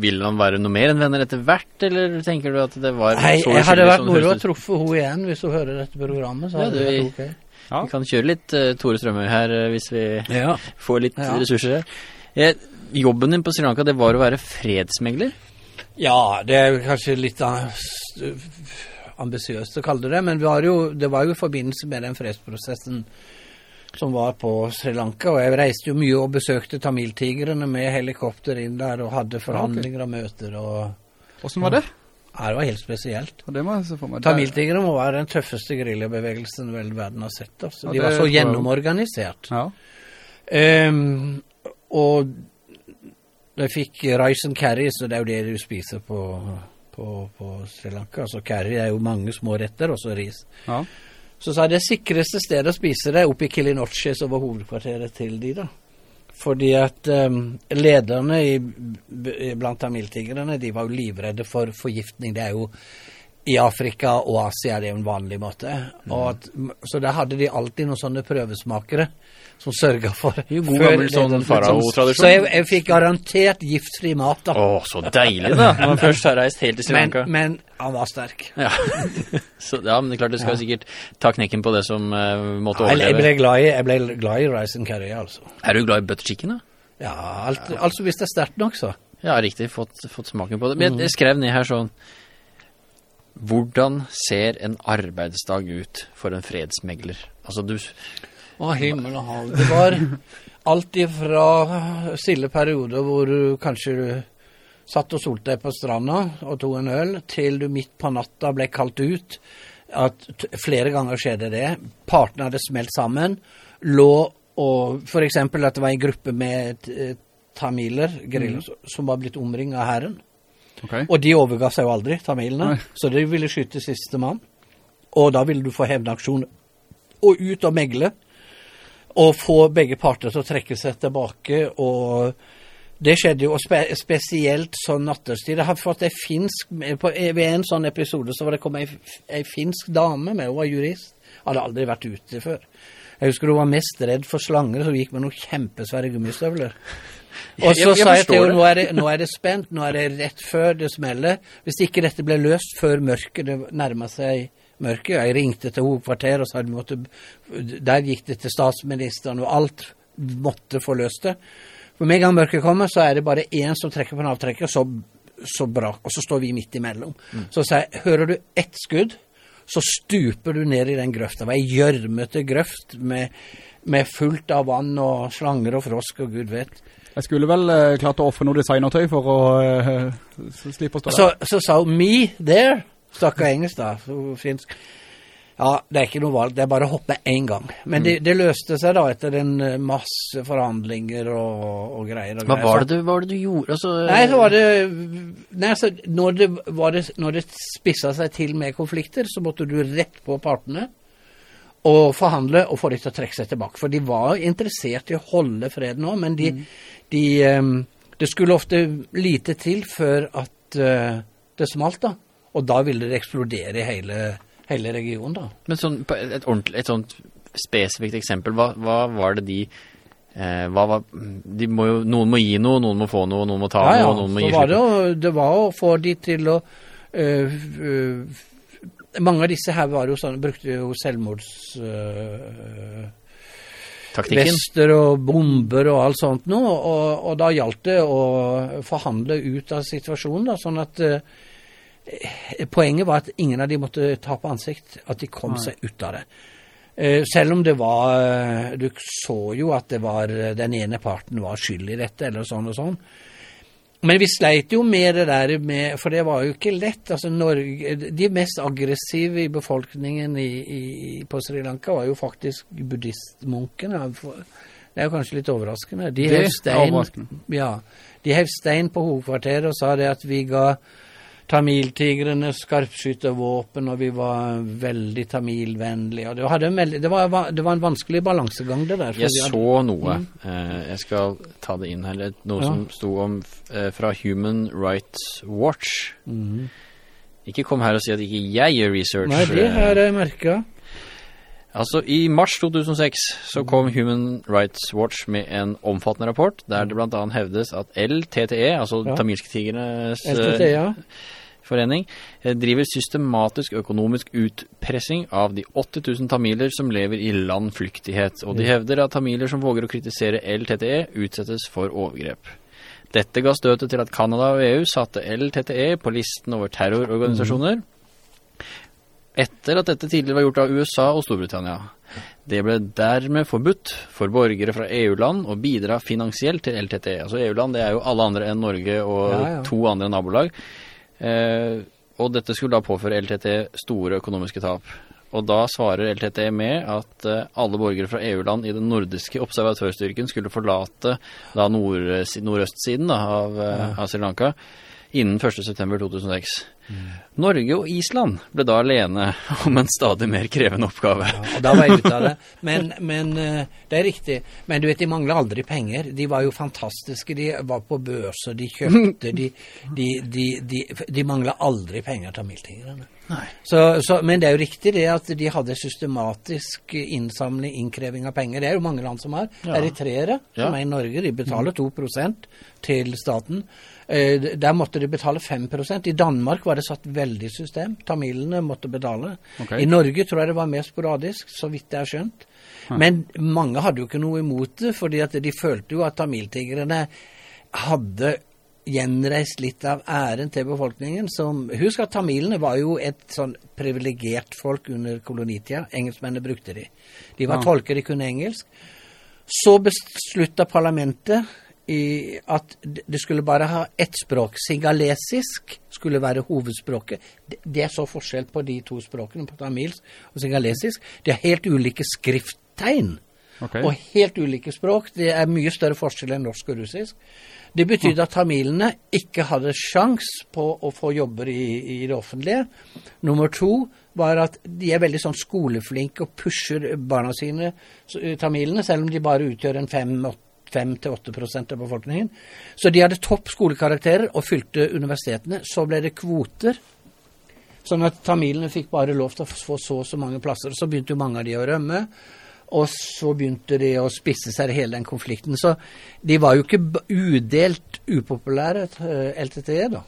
Vil han være noe mer enn venner etter hvert, eller tenker du at det var Nei, så jeg hadde uskyldig vært moro å truffe henne igjen hvis hun hører dette programmet. Så Ja, hadde det det- vært ok. Ja. Vi kan kjøre litt uh, Tore Strømøy her uh, hvis vi Ja. får litt Ja. ressurser her. Eh, jobben din på Sri Lanka, det var å være fredsmegler? Ja, det er kanskje litt ambisiøst å kalle det det, men vi har jo, det var jo i forbindelse med den fredsprosessen som var på Sri Lanka, og jeg reiste jo mye og besøkte tamiltigrene med helikopter inn der og hadde forhandlinger og møter, og Hvordan var det? ja, det var helt spesielt. Tamiltigrene må være den tøffeste geriljabevegelsen vel verden har sett. Altså. De var så gjennomorganisert. Ja. Um, og jeg fikk rice and carry, så det er jo det du spiser på, på, på Sri Lanka. Så carry er jo mange små retter, og så ris. ja. Så sa jeg det sikreste stedet å spise det er oppe i Kilinoche, som var hovedkvarteret til de da. Fordi at um, lederne i, blant tamiltigrene, de var jo livredde for forgiftning. Det er jo i Afrika og Asia det er jo en vanlig måte. Og at, så der hadde de alltid noen sånne prøvesmakere som sørga for Jo, god gammel sånn farao-tradisjon. Så jeg, jeg fikk garantert giftfri mat, da. Å, så deilig, da! Når man først har reist helt til Sri men, Lanka. men han var sterk. Ja. så, ja, men det er klart du skal sikkert ta knekken på det som uh, måtte overleve. jeg, ble glad i, jeg ble glad i rice and curry, altså. Er du glad i butter chicken, da? Ja, alt, altså hvis det er sterkt nok, så. Ja, riktig. Fått, fått smaken på det. Men jeg, jeg skrev ned her sånn Hvordan ser en arbeidsdag ut for en fredsmegler? Altså, du Å, himmel og hav. Det var alt ifra stille perioder hvor du kanskje du satt og solte deg på stranda og tok en øl, til du midt på natta ble kalt ut. At flere ganger skjedde det. Partene hadde smelt sammen. Lå og F.eks. at det var en gruppe med eh, tamiler, mm. som var blitt omringet av hæren. Okay. Og de overga seg jo aldri, tamilene. Nei. Så de ville skyte siste mann. Og da ville du få hevnaksjon og ut og megle. Og få begge parter til å trekke seg tilbake. Og det skjedde jo, og spe, spesielt sånn nattestid. Jeg har fått ei finsk på, Ved en sånn episode så var det kommet ei, ei finsk dame med, hun var jurist. Hadde aldri vært ute før. Jeg husker hun var mest redd for slanger, så hun gikk med noen kjempesvære gummistøvler. Og så sa jeg til henne nå er, det, nå er det spent, nå er det rett før det smeller. Hvis ikke dette ble løst før mørket nærma seg mørket Jeg ringte til hovedkvarteret og sa de måtte Der gikk det til statsministeren, og alt måtte få løst det. For med en gang mørket kommer, så er det bare én som trekker på en avtrekker, så, så bra. Og så står vi midt imellom. Så sa jeg hører du ett skudd, så stuper du ned i den grøfta. Det var ei gjørmete grøft med, med fullt av vann og slanger og frosk og gud vet. Jeg skulle vel eh, klart å offre noe designertøy for å eh, slippe å stå Så, der. så sa hun 'me there'. Stakkar engelsk, da. Finsk. Ja, det er ikke noe valg. Det er bare å hoppe én gang. Men det, det løste seg da etter en eh, masse forhandlinger og, og greier. Og Hva greier. var det du, var det du gjorde? Altså, Nei, så var det Nei, så når det, var det, når det spissa seg til med konflikter, så måtte du rett på partene og forhandle og få dem til å trekke seg tilbake. For de var interessert i å holde freden òg, men de, de um, Det skulle ofte lite til før at uh, det smalt, da. Og da ville det eksplodere i hele, hele regionen, da. Men sånn, et, et, et sånt spesifikt eksempel, hva, hva var det de eh, var, de må jo, Noen må gi noe, noen må få noe, noen må ta Ja, ja. noe, noen må gi var det, det var å få de til å øh, øh, Mange av disse her var jo sånn, brukte jo selvmords... øh, og bomber og alt sånt nå, og, og da gjaldt det å forhandle ut av situasjonen, da, sånn at Poenget var at ingen av de måtte tape ansikt, at de kom seg ut av det. Eh, selv om det var eh, Du så jo at det var eh, den ene parten var skyld i dette, eller sånn og sånn. Men vi sleit jo med det der med For det var jo ikke lett. altså Norge, De mest aggressive i befolkningen i, i, på Sri Lanka var jo faktisk buddhistmunkene. Det er jo kanskje litt overraskende. De hev stein, ja, de hev stein på hovedkvarteret og sa det at vi ga tamiltigrene skarpskyttervåpen, og vi var veldig tamilvennlige. Det, det, var, det var en vanskelig balansegang, det der. Jeg hadde- så noe. Eh, jeg skal ta det inn her. Er Noe Ja. som sto om eh, fra Human Rights Watch. Mm. Ikke kom her og si at ikke jeg gjør research. Nei, det eh, har jeg merka. Altså, I mars 2006 så kom Human Rights Watch med en omfattende rapport, der det blant annet hevdes at LTTE, altså Ja. tamilske tigernes LTTE, ja. Forening, eh, driver systematisk økonomisk utpressing av de 80 000 tamiler som lever i landflyktighet, og de hevder at tamiler som våger å kritisere LTTE utsettes for overgrep. Dette ga støtet til at Kanada og EU satte LTTE på listen over terrororganisasjoner, etter at dette tidligere var gjort av USA og Storbritannia. Det ble dermed forbudt for borgere fra EU-land å bidra finansielt til LTTE. Altså EU-land, det er jo alle andre enn Norge og Ja, ja. to andre nabolag. Eh, og dette skulle da påføre LTT store økonomiske tap. Og da svarer LTT med at eh, alle borgere fra EU-land i den nordiske observatørstyrken skulle forlate da nord, nordøstsiden da, av, ja. av Sri Lanka innen 1.9.2006. Norge og Island ble da alene om en stadig mer krevende oppgave. Og da var jeg ute av det. Men, men eh, det er riktig. Men du vet, de mangla aldri penger. De var jo fantastiske. De var på børser, de kjøpte De, de, de, de, de mangla aldri penger, tamiltigrene. Så, så, men det er jo riktig det at de hadde systematisk innsamling, innkreving av penger. Det er jo mange land som har. Ja. Eritreere, som er i Norge, de betaler 2% til staten. Eh, Der måtte de betale 5% I Danmark var det satt veldig system. Tamilene måtte betale. Okay. I Norge tror jeg det var mer sporadisk, så vidt jeg har skjønt. Men mange hadde jo ikke noe imot det, fordi at de følte jo at tamiltigrene hadde gjenreist litt av æren til befolkningen. Som, husk at tamilene var jo et sånn privilegert folk under kolonitida. Engelskmennene brukte de. De var Ja. tolker, de kunne engelsk. Så beslutta parlamentet i at det skulle bare ha ett språk. Singalesisk skulle være hovedspråket. Det- Det er så forskjell på de to språkene, på tamilsk og singalesisk. De har helt ulike skrifttegn Okay. og helt ulike språk. Det er mye større forskjell enn norsk og russisk. Det betydde at tamilene ikke hadde sjans på å få jobber i, i det offentlige. Nummer to var at de er veldig sånn skoleflinke og pusher barna sine, eh, tamilene, selv om de bare utgjør en 5-8% av befolkningen. Så de hadde topp skolekarakterer og fylte universitetene. Så ble det kvoter. Sånn at tamilene fikk bare lov til å få så og så mange plasser. Så begynte jo mange av de å rømme. Og så begynte de å spisse seg hele den konflikten. Så de var jo ikke udelt upopulære, eh, LTTE, da.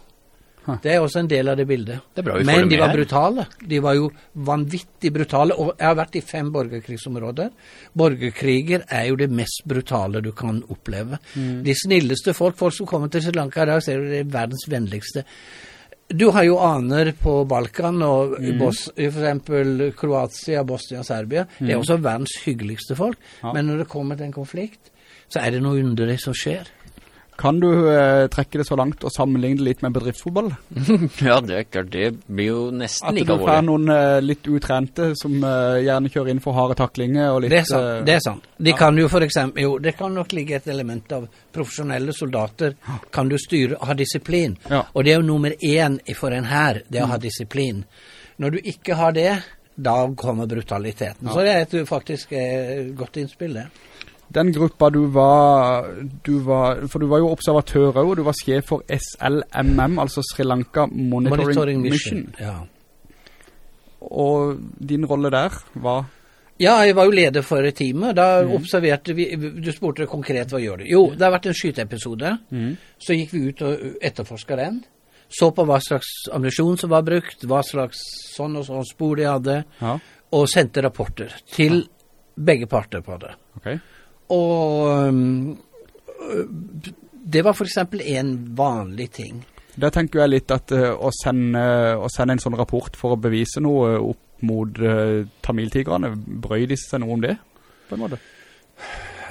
Huh. Det er også en del av det bildet. Det Men de var her. brutale. De var jo vanvittig brutale. Og jeg har vært i fem borgerkrigsområder. Borgerkriger er jo det mest brutale du kan oppleve. De snilleste folk, folk som kommer til Sri Lanka i dag, ser du det er verdens vennligste. Du har jo aner på Balkan og mm. Bos f.eks. Kroatia, Bosnia, og Serbia. Det er også verdens hyggeligste folk. Ja. Men når det kommer til en konflikt, så er det noe underlig som skjer. Kan du eh, trekke det så langt og sammenligne det litt med bedriftsfotball? Ja, det er klart. Det blir jo nesten At like du får noen eh, litt utrente som eh, gjerne kjører inn for harde taklinger og litt Det er sant. eh, Det er sant. De kan jo for eksempel, jo, det kan nok ligge et element av profesjonelle soldater. Kan du styre, ha disiplin. Ja. Og det er jo nummer én for en her, det å ha disiplin. Når du ikke har det, da kommer brutaliteten. Så det er et faktisk et godt innspill, det. Den gruppa du var, du var For du var jo observatør og du var sjef for SLMM, altså Sri Lanka Monitoring, Monitoring Mission. Mission. Ja. Og din rolle der var Ja, jeg var jo leder for teamet. Da observerte vi Du spurte konkret hva gjør du? Jo, det har vært en skyteepisode. Så gikk vi ut og etterforska den. Så på hva slags ammunisjon som var brukt, hva slags sånn og sånn spor de hadde, Ja, og sendte rapporter til begge parter på det. ok. Og det var for eksempel en vanlig ting. Der tenker jeg litt at eh, å, sende, å sende en sånn rapport for å bevise noe opp mot uh, tamiltigrene, brøy de seg noe om det, på en måte?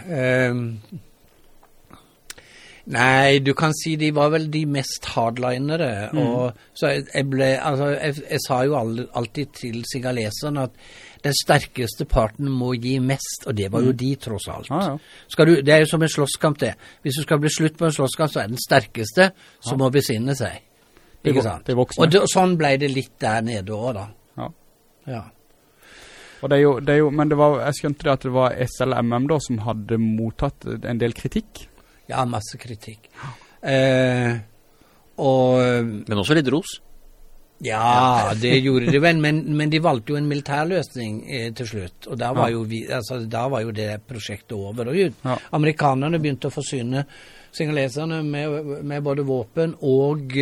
Um, nei, du kan si de var vel de mest hardlinere. Og, så jeg, jeg ble Altså, jeg, jeg sa jo all, alltid til singaleserne at den sterkeste parten må gi mest, og det var jo de, tross alt. Ja, ja. Skal du, det er jo som en slåsskamp, det. Hvis du skal bli slutt på en slåsskamp, så er den sterkeste som må besinne seg. Ikke sant? Og, det, sånn ble det litt der nede òg, da. Ja. Ja. Og det er jo, det er jo, men det var, jeg skjønte det at det var SLMM da som hadde mottatt en del kritikk. ja, masse kritikk. Eh, og Men også litt ros. Ja, det gjorde de vel, men, men de valgte jo en militærløsning eh, til slutt. Og da var, Ja. jo vi, altså, da var jo det prosjektet over. Og ut. Ja. amerikanerne begynte å forsyne singaleserne med, med både våpen og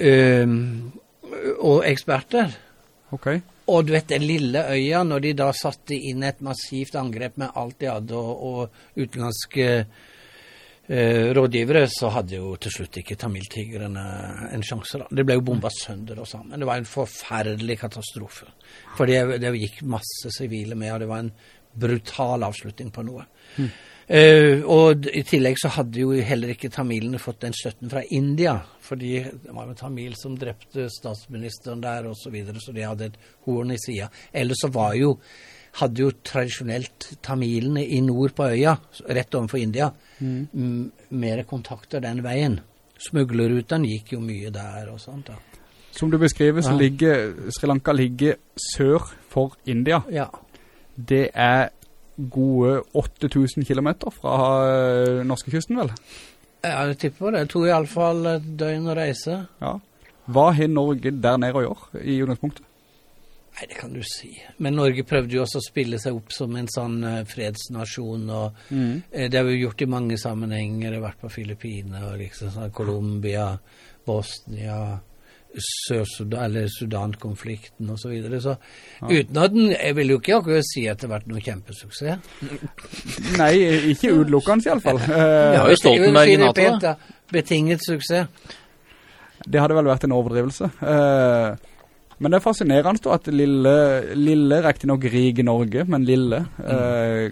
øh, og eksperter. Okay. Og du vet den lille øya, når de da satte inn et massivt angrep med alt de hadde, og, og utenlandske eh, rådgivere, så hadde jo til slutt ikke tamiltigrene en sjanse. da. Det ble jo bomba sønder og sammen. Det var en forferdelig katastrofe. For det, det gikk masse sivile med, og det var en brutal avslutning på noe. Eh, og i tillegg så hadde jo heller ikke tamilene fått den støtten fra India, fordi det var jo tamil som drepte statsministeren der osv., så, videre, så de hadde et horn i sida. Ellers så var jo hadde jo tradisjonelt tamilene i nord på øya, rett overfor India, mm. mer kontakter den veien. Smuglerrutene gikk jo mye der og sånt. da. Som du beskriver, så ligger Sri Lanka ligger sør for India. Ja. Det er gode 8000 kilometer fra øh, norskekysten, vel? Ja, jeg tipper på det. Jeg tror i alle fall et døgn å reise. Ja. Hva har Norge der nede å gjøre, i utgangspunktet? Nei, det kan du si. Men Norge prøvde jo også å spille seg opp som en sånn eh, fredsnasjon. og eh, Det har vi gjort i mange sammenhenger. Det har vært på Filippinene og liksom sånn Colombia, Bosnia, Sudan-konflikten osv. Så, videre. så uten at den Jeg vil jo ikke akkurat si at det har vært noen kjempesuksess. Nei, ikke utelukkende iallfall. Vi har jo Stoltenberg i NATO. Betinget suksess. det hadde vel vært en overdrivelse. Uh, men det er fascinerende at lille, lille riktignok rike Norge, men lille, uh,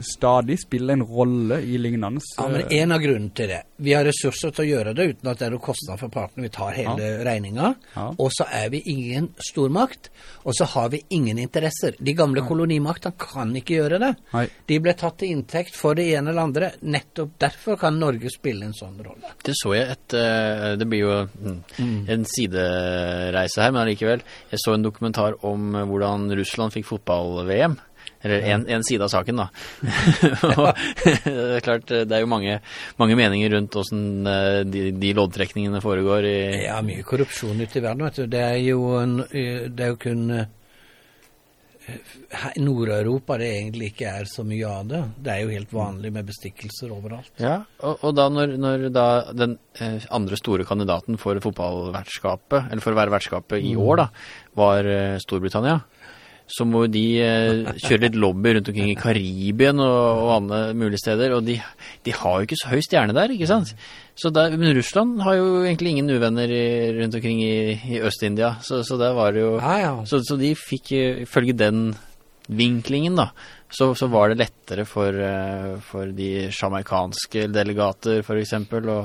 stadig spiller en rolle i lignende Ja, men en av grunnene til det Vi har ressurser til å gjøre det uten at det er noe kostnad for partene. Vi tar hele regninga. Ja. Og så er vi ingen stormakt. Og så har vi ingen interesser. De gamle kolonimaktene kan ikke gjøre det. Nei. De ble tatt til inntekt for det ene eller andre. Nettopp derfor kan Norge spille en sånn rolle. Det så jeg et eh, Det blir jo mm, en sidereise her, men allikevel. Jeg så en dokumentar om eh, hvordan Russland fikk fotball-VM. Eller en, en side av saken, da. Og det er klart, eh, det er jo mange, mange meninger rundt hvordan eh, de, de loddtrekningene foregår i Ja, mye korrupsjon ute i verden, vet du. Det er jo, en, det er jo kun eh, Nord-Europa det egentlig ikke er så mye av det. Det er jo helt vanlig med bestikkelser overalt. Ja, og, og da når, når da den eh, andre store kandidaten for fotballvertskapet, eller for å være vertskapet i år da, var eh, Storbritannia, så må de eh, kjøre litt lobby rundt omkring i Karibien og, og andre mulige steder, og de, de har jo ikke så høy stjerne der, ikke sant? Så der, men Russland har jo egentlig ingen uvenner i, rundt omkring i, i Øst-India, så, så der var det jo... Ja, ja. Så, så de fikk, følge ifølge den vinklingen da, så, så var det lettere for, eh, for de jamaikanske delegater eksempel, å,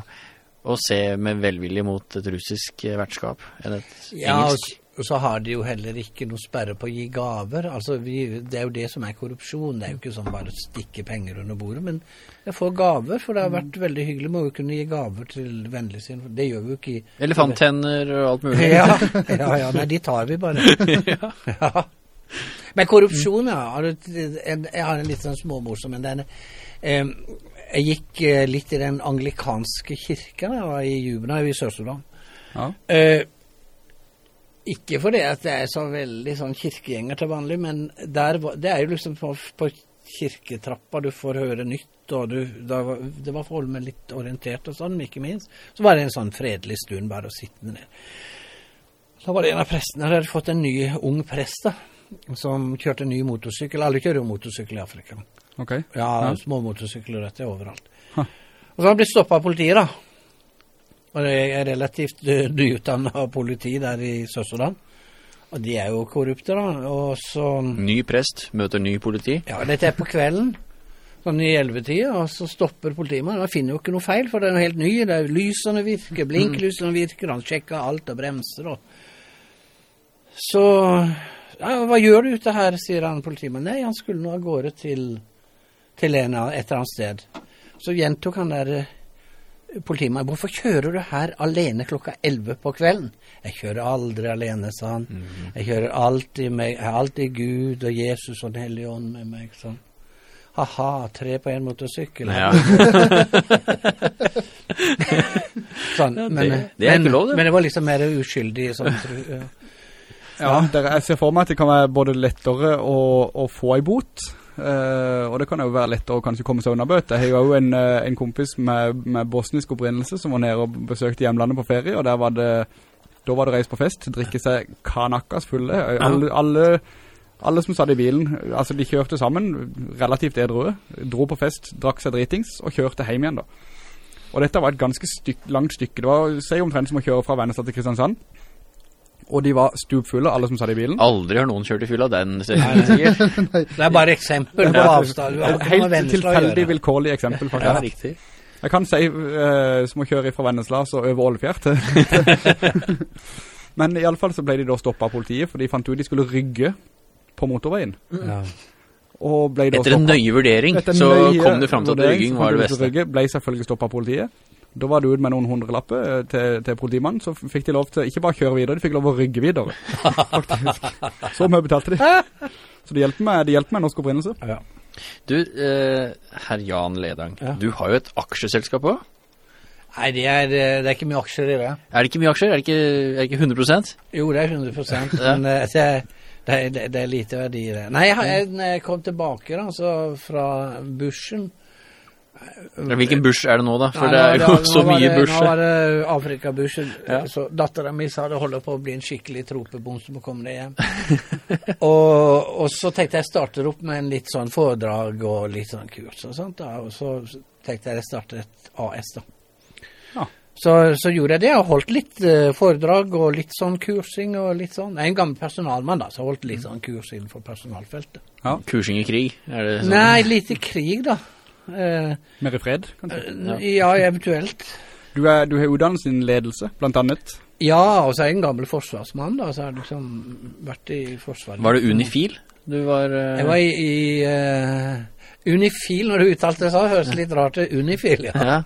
å se med velvilje mot et russisk eh, vertskap enn et Ja, engelsk. Og så har de jo heller ikke noe sperre på å gi gaver. Altså, vi, Det er jo det som er korrupsjon. Det er jo ikke sånn bare å stikke penger under bordet. Men jeg får gaver, for det har vært veldig hyggelig. Må jo kunne gi gaver til vennlige sine. Det gjør vi jo ikke i Elefanttenner og alt mulig. ja, ja, ja, nei, de tar vi bare. ja. Men korrupsjon, ja. Har du- en- Jeg har en litt sånn småmorsom en. Den, eh, jeg gikk eh, litt i den anglikanske kirka da jeg var i Jubna i Sør-Sudan. Ja. Ikke fordi at jeg er så veldig sånn kirkegjenger til vanlig, men der, det er jo liksom på, på kirketrappa du får høre nytt, og du, da, var- det var forhold med litt orientert og sånn, men ikke minst. Så var det en sånn fredelig stund bare å sitte ned. Så var det en av prestene, der hadde fått en ny ung prest da, som kjørte en ny motorsykkel. Alle kjører jo motorsykkel i Afrika. Ok. Ja, små motorsykler, dette er overalt. Ha. Og så har han blitt stoppa av politiet, da. Og det er relativt uh, nyutdanna politi der i Sør-Sudan. Og de er jo korrupte, da. Og så Ny prest møter ny politi. Ja, dette er på kvelden. Sånn i ellevetida, og så stopper politimannen. Han finner jo ikke noe feil, for det er noe helt ny. Det er Lysene virker, blinklysene virker, han sjekker alt og bremser og Så ja, hva gjør du ute her, sier han politimannen. Nei, han skulle nå av gårde til, til en, et eller annet sted. Så gjentok han der eh, politimannen. Hvorfor kjører du her alene klokka elleve på kvelden? Jeg kjører aldri alene, sa han. Jeg kjører alltid med, jeg har alltid Gud og Jesus og Den hellige ånd med meg. sånn. Ha-ha, tre på én motorsykkel. Ja. sånn, Ja, det- men, det er ikke lov, det. men det var liksom mer uskyldig. Sånn, ja. Ja, jeg ser for meg at det kan være både lettere å, å få ei bot, og det kan jo være lett å kanskje komme seg unna bøte. Jeg har jo en, eh, en kompis med, med bosnisk opprinnelse som var nede og besøkte hjemlandet på ferie, og var det, da var det reis på fest, drikke seg kanakkas fulle. Alle, alle, alle som satt i bilen, altså de kjørte sammen, relativt edru, dro på fest, drakk seg dritings, og kjørte hjem igjen da. Og dette var et ganske styk, langt stykke. Det var, si omtrent som å kjøre fra Vennesla til Kristiansand. Og de var stupfulle, alle som satt i bilen. Aldri har noen kjørt i fylla den sikkert. Det er bare eksempel på avstand. Helt tilfeldig, vilkårlig eksempel, Ja, er riktig. Jeg kan si, uh, som å kjøre fra Vennesla, så over Ålefjert. Men i alle fall så ble de da stoppet av politiet, for de fant ut de skulle rygge på motorveien. Ja. Og ble da Etter en nøye vurdering, Etter en så nøye kom det frem til at rygging var det beste. Rygge, ble selvfølgelig stoppet av politiet. Da var det ut med noen hundrelapper eh, til, til politimannen, så fikk de lov til, ikke bare kjøre videre, de fikk lov å rygge videre. Faktisk. Så mye betalte de. Så det hjelper meg, de hjelper meg norsk opprinnelse. Ja. Du, eh, herr Jan Ledang, Ja. du har jo et aksjeselskap også. Nei, det er, det er ikke mye aksjer i det. Er det ikke mye aksjer? Er det ikke, er det ikke 100 Jo, det er 100 Ja. men eh, det, er, det, er, det, er lite verdi i det. Nei, jeg, jeg, når jeg kom tilbake da, så fra bushen, Hvilken bush er det nå, da? For nei, det er jo så mye bush. Nå var det Afrika-bushen. Ja. Så dattera mi sa det holder på å bli en skikkelig tropebom som å komme deg hjem. og, og så tenkte jeg starter opp med en litt sånn foredrag og litt sånn kurs og sånt. da, Og så tenkte jeg jeg starter et AS, da. Ja. Så, så gjorde jeg det, og holdt litt eh, foredrag og litt sånn kursing og litt sånn. Jeg er en gammel personalmann, da, så jeg holdt litt sånn kurs innenfor personalfeltet. Kursing i krig? Er det sånn? Nei, litt i krig, da. Eh, Mer i fred, kanskje? ja, eventuelt. Du, er, du har utdannelse innen ledelse, blant annet. Ja, og så er jeg en gammel forsvarsmann, da, så har jeg liksom vært i Forsvaret. Var du unifil? Du var Uh... Jeg var i, i uh, Unifil, når du uttalte det så, høres litt rart ut. Unifil, ja. ja.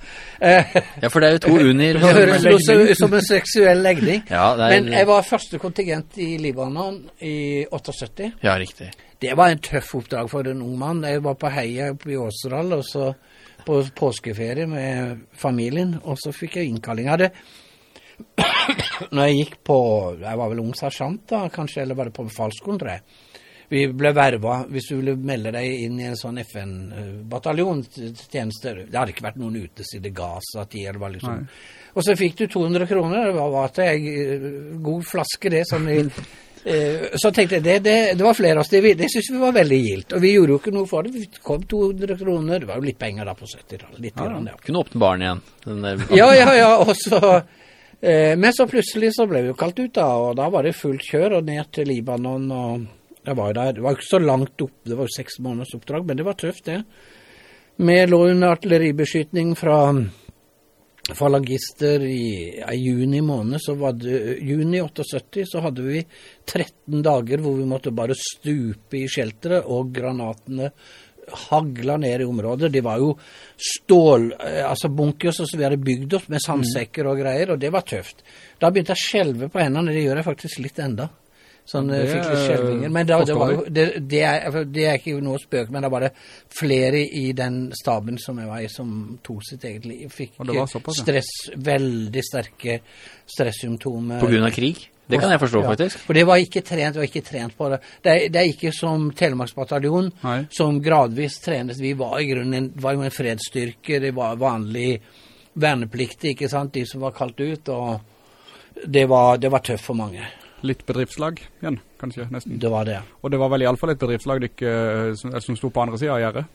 Eh, ja, for det er jo to unir. det høres ut som, som en seksuell legning. Ja, er, Men jeg var første kontingent i Libanon i 78. ja, riktig. Det var en tøff oppdrag for en ung mann. Jeg var på Heia i Åseral, og så på påskeferie med familien, og så fikk jeg innkalling. Jeg hadde Når jeg gikk på Jeg var vel ung sersjant da, kanskje, eller var det på befalsskolen, tror jeg. Vi ble verva hvis du ville melde deg inn i en sånn FN-bataljonstjeneste. Det hadde ikke vært noen uteside Gaza-tid. eller liksom. Og så fikk du 200 kroner. Det var, til ei god flaske, det. sånn i Eh, Så tenkte jeg, det, det, det var flere av oss, det, det syntes vi var veldig gildt. Og vi gjorde jo ikke noe for det. Vi kom 200 kroner, det var jo litt penger da på 70-tallet. litt grann, ja. Kunne åpne baren igjen. Ja, ja, ja, og så eh, Men så plutselig så ble vi jo kalt ut, da, og da var det fullt kjør og ned til Libanon. og jeg var jo der, Det var jo ikke så langt opp, det var jo seks måneders oppdrag, men det var tøft, det. Vi lå under artilleribeskytning fra falangister i, i juni måned, så var det juni 78, så hadde vi 13 dager hvor vi måtte bare stupe i shelteret, og granatene hagla ned i området. De var jo stål, eh, altså bunkers som vi hadde bygd oss med sandsekker og greier, og det var tøft. Da begynte jeg å skjelve på hendene, det gjør jeg faktisk litt enda. Sånn, Det fikk litt er skjelvinger. Men da, det, var det, det, er, det er ikke noe spøk, men det var det flere i den staben som jeg var i, som tok sitt eget liv. Fikk det såpass, ja. stress, veldig sterke stressymptomer. på grunn av krig? Det kan jeg forstå, Ja, faktisk. For det var ikke trent, var ikke trent på det. Det er, det er ikke som Telemarksbataljon, som gradvis trenes. Vi var i grunnen en, var en fredsstyrke, det var vanlig vernepliktig, ikke sant, de som var kalt ut, og det var, det var tøft for mange. Litt bedriftslag igjen, kanskje, nesten. Det var det. Og det var vel i alle fall et bedriftslag ikke, eh, som, som sto på andre siden av gjerdet.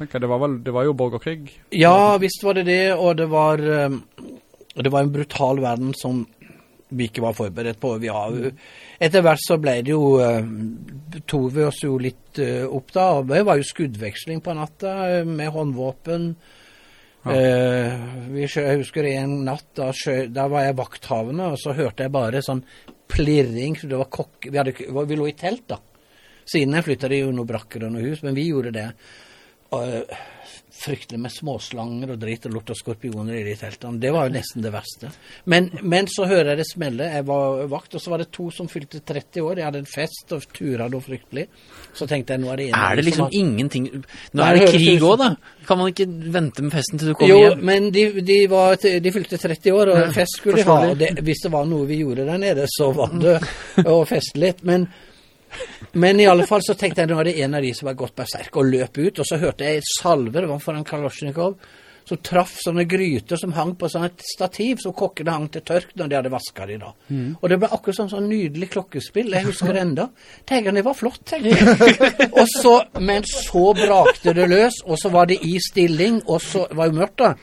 Det var, vel, det var jo borgerkrig. Ja, visst var det det, og det var, um, det var en brutal verden som vi ikke var forberedt på. Vi har, etter hvert så ble det jo, um, tog vi oss jo litt opp da, og det var jo skuddveksling på natta med håndvåpen. Ja. Eh, vi jeg husker en natt, da, da var jeg vakthavende, og så hørte jeg bare sånn plirring, det var kokk, vi, hadde, vi lå i telt da. Siden jeg flyttet det jo noen brakker og noen hus, men vi gjorde det. Og, fryktelig med småslanger og drit og lukt av skorpioner i de teltene. Det var jo nesten det verste. Men, men så hører jeg det smelle. Jeg var vakt, og så var det to som fylte 30 år. Jeg hadde en fest og tura noe fryktelig. Så tenkte jeg, nå er det en Er det liksom har- ingenting Nå er det krig òg, da. Kan man ikke vente med festen til du kommer Jo, hjem? men de, de, var, de fylte 30 år, og Ja, fest skulle de ha. Og det, hvis det var noe vi gjorde der nede, så var det å feste litt. Men, men i alle fall så tenkte jeg nå er det en av de som var gått berserk og løp ut. Og så hørte jeg salver, det var foran Kalosjnikov, som traff sånne gryter som hang på sånn et stativ som kokkene hang til tørk når de hadde vaska de da. Og det ble akkurat sånn, sånn nydelig klokkespill. Jeg husker det enda. Tenkte det var flott, tenkte jeg. og så, men så brakte det løs, og så var det i stilling, og så var det mørkt da.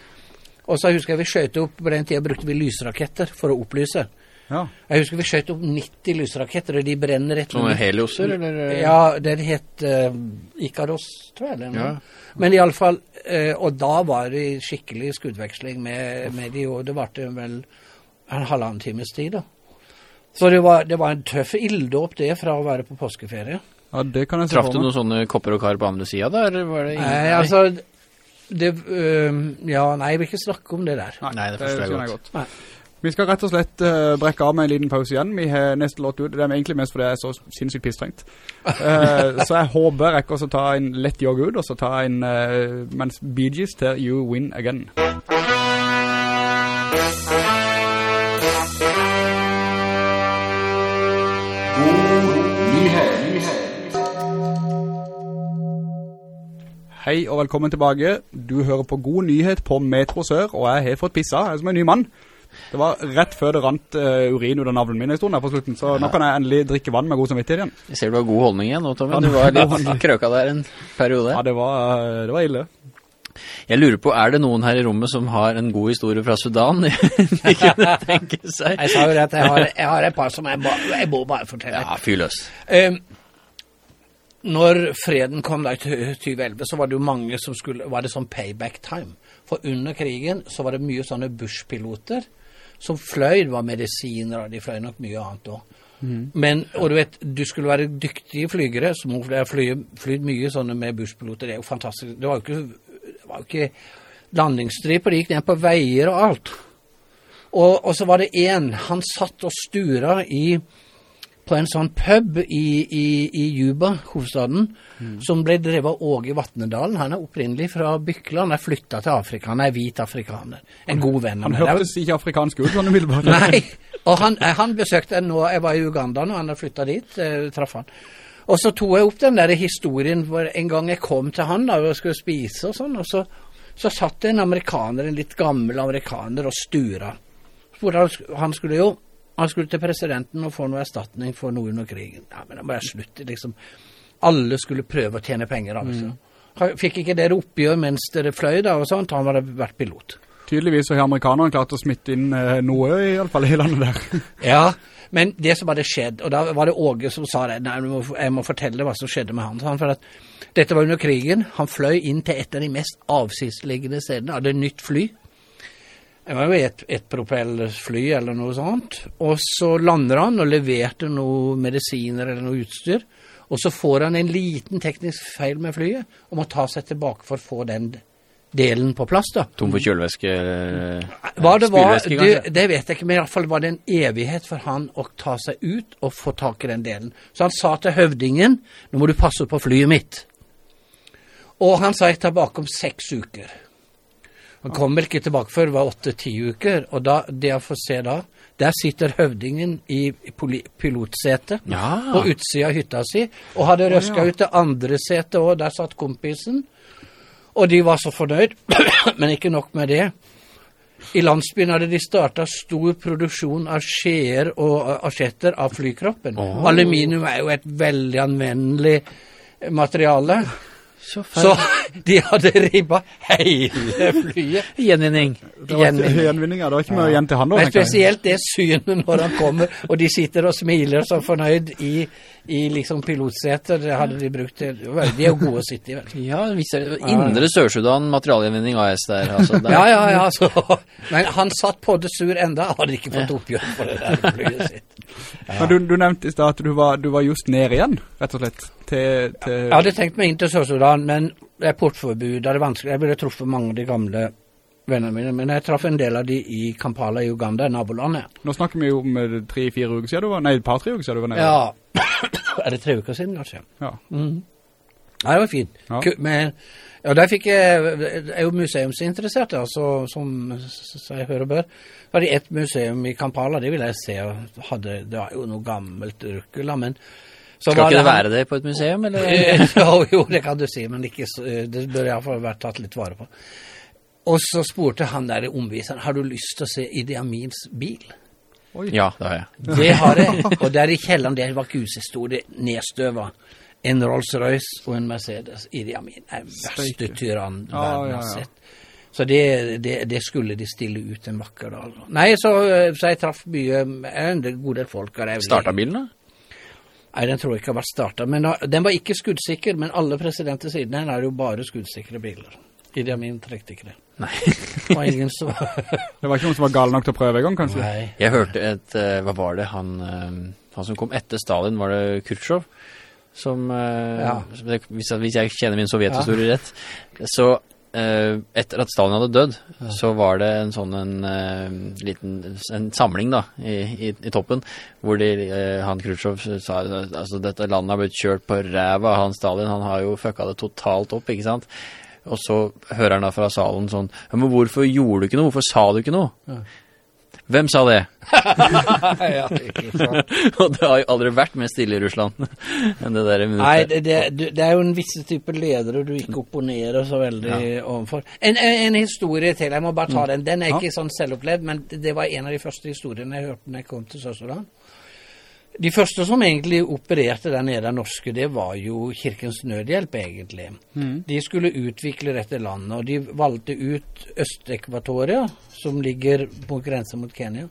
Og så husker jeg vi skjøt opp, på den tida brukte vi lysraketter for å opplyse. Ja. Jeg husker vi skjøt opp 90 lysraketter, og de brenner rett Sånne helioser, eller? Ja, den het uh, Ikaros, tror jeg. Eller noe. Ja. Men iallfall uh, Og da var det skikkelig skuddveksling med, med de, og det varte vel en halvannen times tid, da. Så det var, det var en tøff ilddåp, det, fra å være på påskeferie. ja, det kan jeg Traff for du noen sånne kopper og kar på andre sida, da? Eller var det ingen? Nei, altså det, uh, Ja, nei, jeg vil ikke snakke om det der. Nei, det forstår jeg godt. godt. Vi skal rett og slett uh, brekke av med en liten pause igjen. Vi har neste låt ut. Det er egentlig mest fordi jeg er så sinnssykt pisstrengt. Uh, så jeg håper jeg rekker å ta en lett jogg ut, og så ta en uh, mens Bee Gees til You Win Again. Hei og velkommen tilbake. Du hører på God nyhet på Metro Sør, og jeg har fått pissa, jeg er som en ny mann. Det var rett før det rant uh, urin ut av navlen min i stunden her på slutten, så nå kan jeg endelig drikke vann med god samvittighet igjen. Jeg ser du har god holdning igjen nå, Tommy. Du var litt krøka der en periode. Ja, det var, uh, det var ille. Jeg lurer på, er det noen her i rommet som har en god historie fra Sudan? De kunne tenke seg. Jeg sa jo at jeg har, jeg har et par som jeg, ba, jeg må bare fortelle. Ja, fyr løs. Um, når freden kom da i 2011, så var det jo mange som skulle Var det sånn payback time? For under krigen så var det mye sånne Bush-piloter som fløy. Det var medisiner, og de fløy nok mye annet òg. Mm. Men, og du vet, du skulle være dyktige flygere, må jeg fly, flydd mye sånne med Bush-piloter. Det er jo fantastisk. Det var jo ikke, det var jo ikke landingsstriper, det gikk ned på veier og alt. Og, og så var det én, han satt og stura i på en sånn pub i, i, i Juba, hovedstaden, mm. som ble drevet av Åge Vatnedalen. Han er opprinnelig fra Bykla, han er flytta til Afrika. Han er hvit afrikaner. En god venn av meg. Han hørtes ikke afrikansk ut, sånn umiddelbart. Nei, og han, eh, han besøkte nå, jeg var i Uganda når han hadde flytta dit, eh, traff han. Og så tok jeg opp den der historien hvor en gang jeg kom til han da, og skulle spise og sånn, og så, så satt en amerikaner, en litt gammel amerikaner, og stura. Han skulle jo han skulle til presidenten og få noe erstatning for noe under krigen. Ja, men det må jeg slutte, liksom. Alle skulle prøve å tjene penger Altså. det. Mm. Fikk ikke dere oppgjør mens dere fløy da, og sånt? Han hadde vært pilot. Tydeligvis har amerikanerne klart å smitte inn eh, noe, i alle fall i landet der. ja, men det som hadde skjedd, og da var det Åge som sa det, nei, jeg må fortelle hva som skjedde med han. han for at dette var under krigen. Han fløy inn til et av de mest avsidesliggende stedene, hadde nytt fly. Det var jo et, et propellfly eller noe sånt. Og så lander han og leverte noe medisiner eller noe utstyr. Og så får han en liten teknisk feil med flyet, og må ta seg tilbake for å få den delen på plass. da. Tom for kjølvæske? Hva det var, det, det, vet jeg ikke, men i hvert fall var det en evighet for han å ta seg ut og få tak i den delen. Så han sa til høvdingen nå må du passe på flyet mitt. Og han sa jeg tar tilbake om seks uker. Han kom vel ikke tilbake før det var åtte-ti uker. Og da, det jeg får se da, der sitter høvdingen i pilotsetet ja. på utsida av hytta si, og hadde røska ut det andre setet òg. Der satt kompisen. Og de var så fornøyd. Men ikke nok med det. I landsbyen hadde de starta stor produksjon av skjeer og asjetter av flykroppen. Oh. Aluminium er jo et veldig anvendelig materiale. Så, så, de hadde ribba hele flyet. Gjenvinning. Gjenvinning, ja. Det var ikke mye igjen til han da. Men spesielt det synet når han kommer, og de sitter og smiler så fornøyd i, i liksom pilotseter. Det hadde de brukt til. De er jo gode å sitte i, vel. Ja, Indre Sør-Sudan Materialgjenvinning AS der, altså. Der. Ja, ja, ja. Så. Men han satt på det sur enda, hadde ikke fått oppgjør for det der flyet sitt. Ja. Du, du nevnte i stad at du var, du var just nede igjen, rett og slett til, til Jeg hadde tenkt meg inn til Sør-Sudan, men det er portforbud. Det er vanskelig. Jeg ville truffet mange av de gamle vennene mine, men jeg traff en del av de i Kampala i Uganda, nabolandet. Nå snakker vi jo om eh, tre-fire uker siden du var Nei, et par-tre uker siden du var nede. Ja. er det tre uker siden, kanskje? Ja. Mm. Nei, det var fint. Ja. Men, ja, der fikk jeg, jeg er jo museumsinteressert, altså, som, jeg hører bør. Det hadde ett museum i Kampala, det ville jeg se, hadde, det var jo noe gammelt Rukula, men så Skal ikke det være det på et museum, eller? jo, jo, det kan du si, men ikke, det bør iallfall vært tatt litt vare på. Og så spurte han der omviseren, har du lyst til å se Idi Amins bil? Oi. Ja, det har jeg. Det har jeg, og der i kjelleren, det var ikke det nedstøva. En Rolls-Royce og en Mercedes. Idi Amin er verste tyrann ja, verden har sett. Så det, det, det, skulle de stille ut en vakker dag. Nei, så, så jeg traff mye, en god del folk. Starta bilen da? Nei, den tror jeg ikke har vært starta. Men den var ikke skuddsikker, men alle presidenter siden den er jo bare skuddsikre biler. Idi Amin trekte ikke det. Nei. det var ingen som Det var ikke noen som var gal nok til å prøve i gang, kanskje? Nei. Jeg hørte et, uh, hva var det, han, uh, han som kom etter Stalin, var det Khrushchev? Som, uh, ja. hvis, hvis, jeg kjenner min sovjethistorie ja. rett, så Uh, etter at Stalin hadde dødd, ja. så var det en sånn en, uh, liten en samling da, i, i, i toppen, hvor de, uh, han Khrushchev sa altså dette landet har blitt kjørt på ræva han Stalin, han har jo fucka det totalt opp, ikke sant? Og så hører han da fra salen sånn, ja, men hvorfor gjorde du ikke noe? Hvorfor sa du ikke noe? Ja. Hvem sa det? ja. Og det har jo aldri vært mer stille i Russland enn det der Nei, minuttet. det, det, det er jo en viss type ledere du ikke opponerer så veldig overfor. En, en, historie til, jeg må bare ta den. Den er ikke sånn selvopplevd, men det var en av de første historiene jeg hørte når jeg kom til Sør-Sudan. De første som egentlig opererte der nede norske, det var jo Kirkens Nødhjelp, egentlig. De skulle utvikle dette landet, og de valgte ut Øst-Ekvatoria, som ligger på grensen mot Kenya.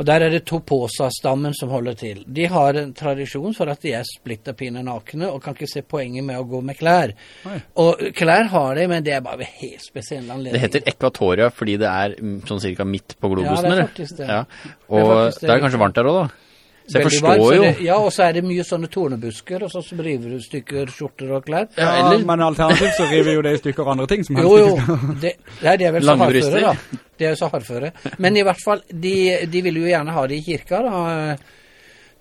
Og der er det Toposa-stammen som holder til. De har en tradisjon for at de er splitta pinne nakne, og kan ikke se poenget med å gå med klær. Oi. Og klær har de, men det er bare ved helt spesielle anledninger. Det heter Ekvatoria fordi det er mm, sånn cirka midt på globusen, Ja, det er faktisk det. Ja. Det er Og det. det er kanskje varmt der òg, da? Så jeg forstår varmt, så jo det, Ja, og så er det mye sånne tornebusker, og så så river du stykker skjorter og klær. Ja, Ja, eller- men alternativt så river jo det i stykker andre ting som helst Jo, jo. Det, nei, det er vel så hardføre, da. Det er jo så hardføre. Men i hvert fall, de, de vil jo gjerne ha det i kirka, da.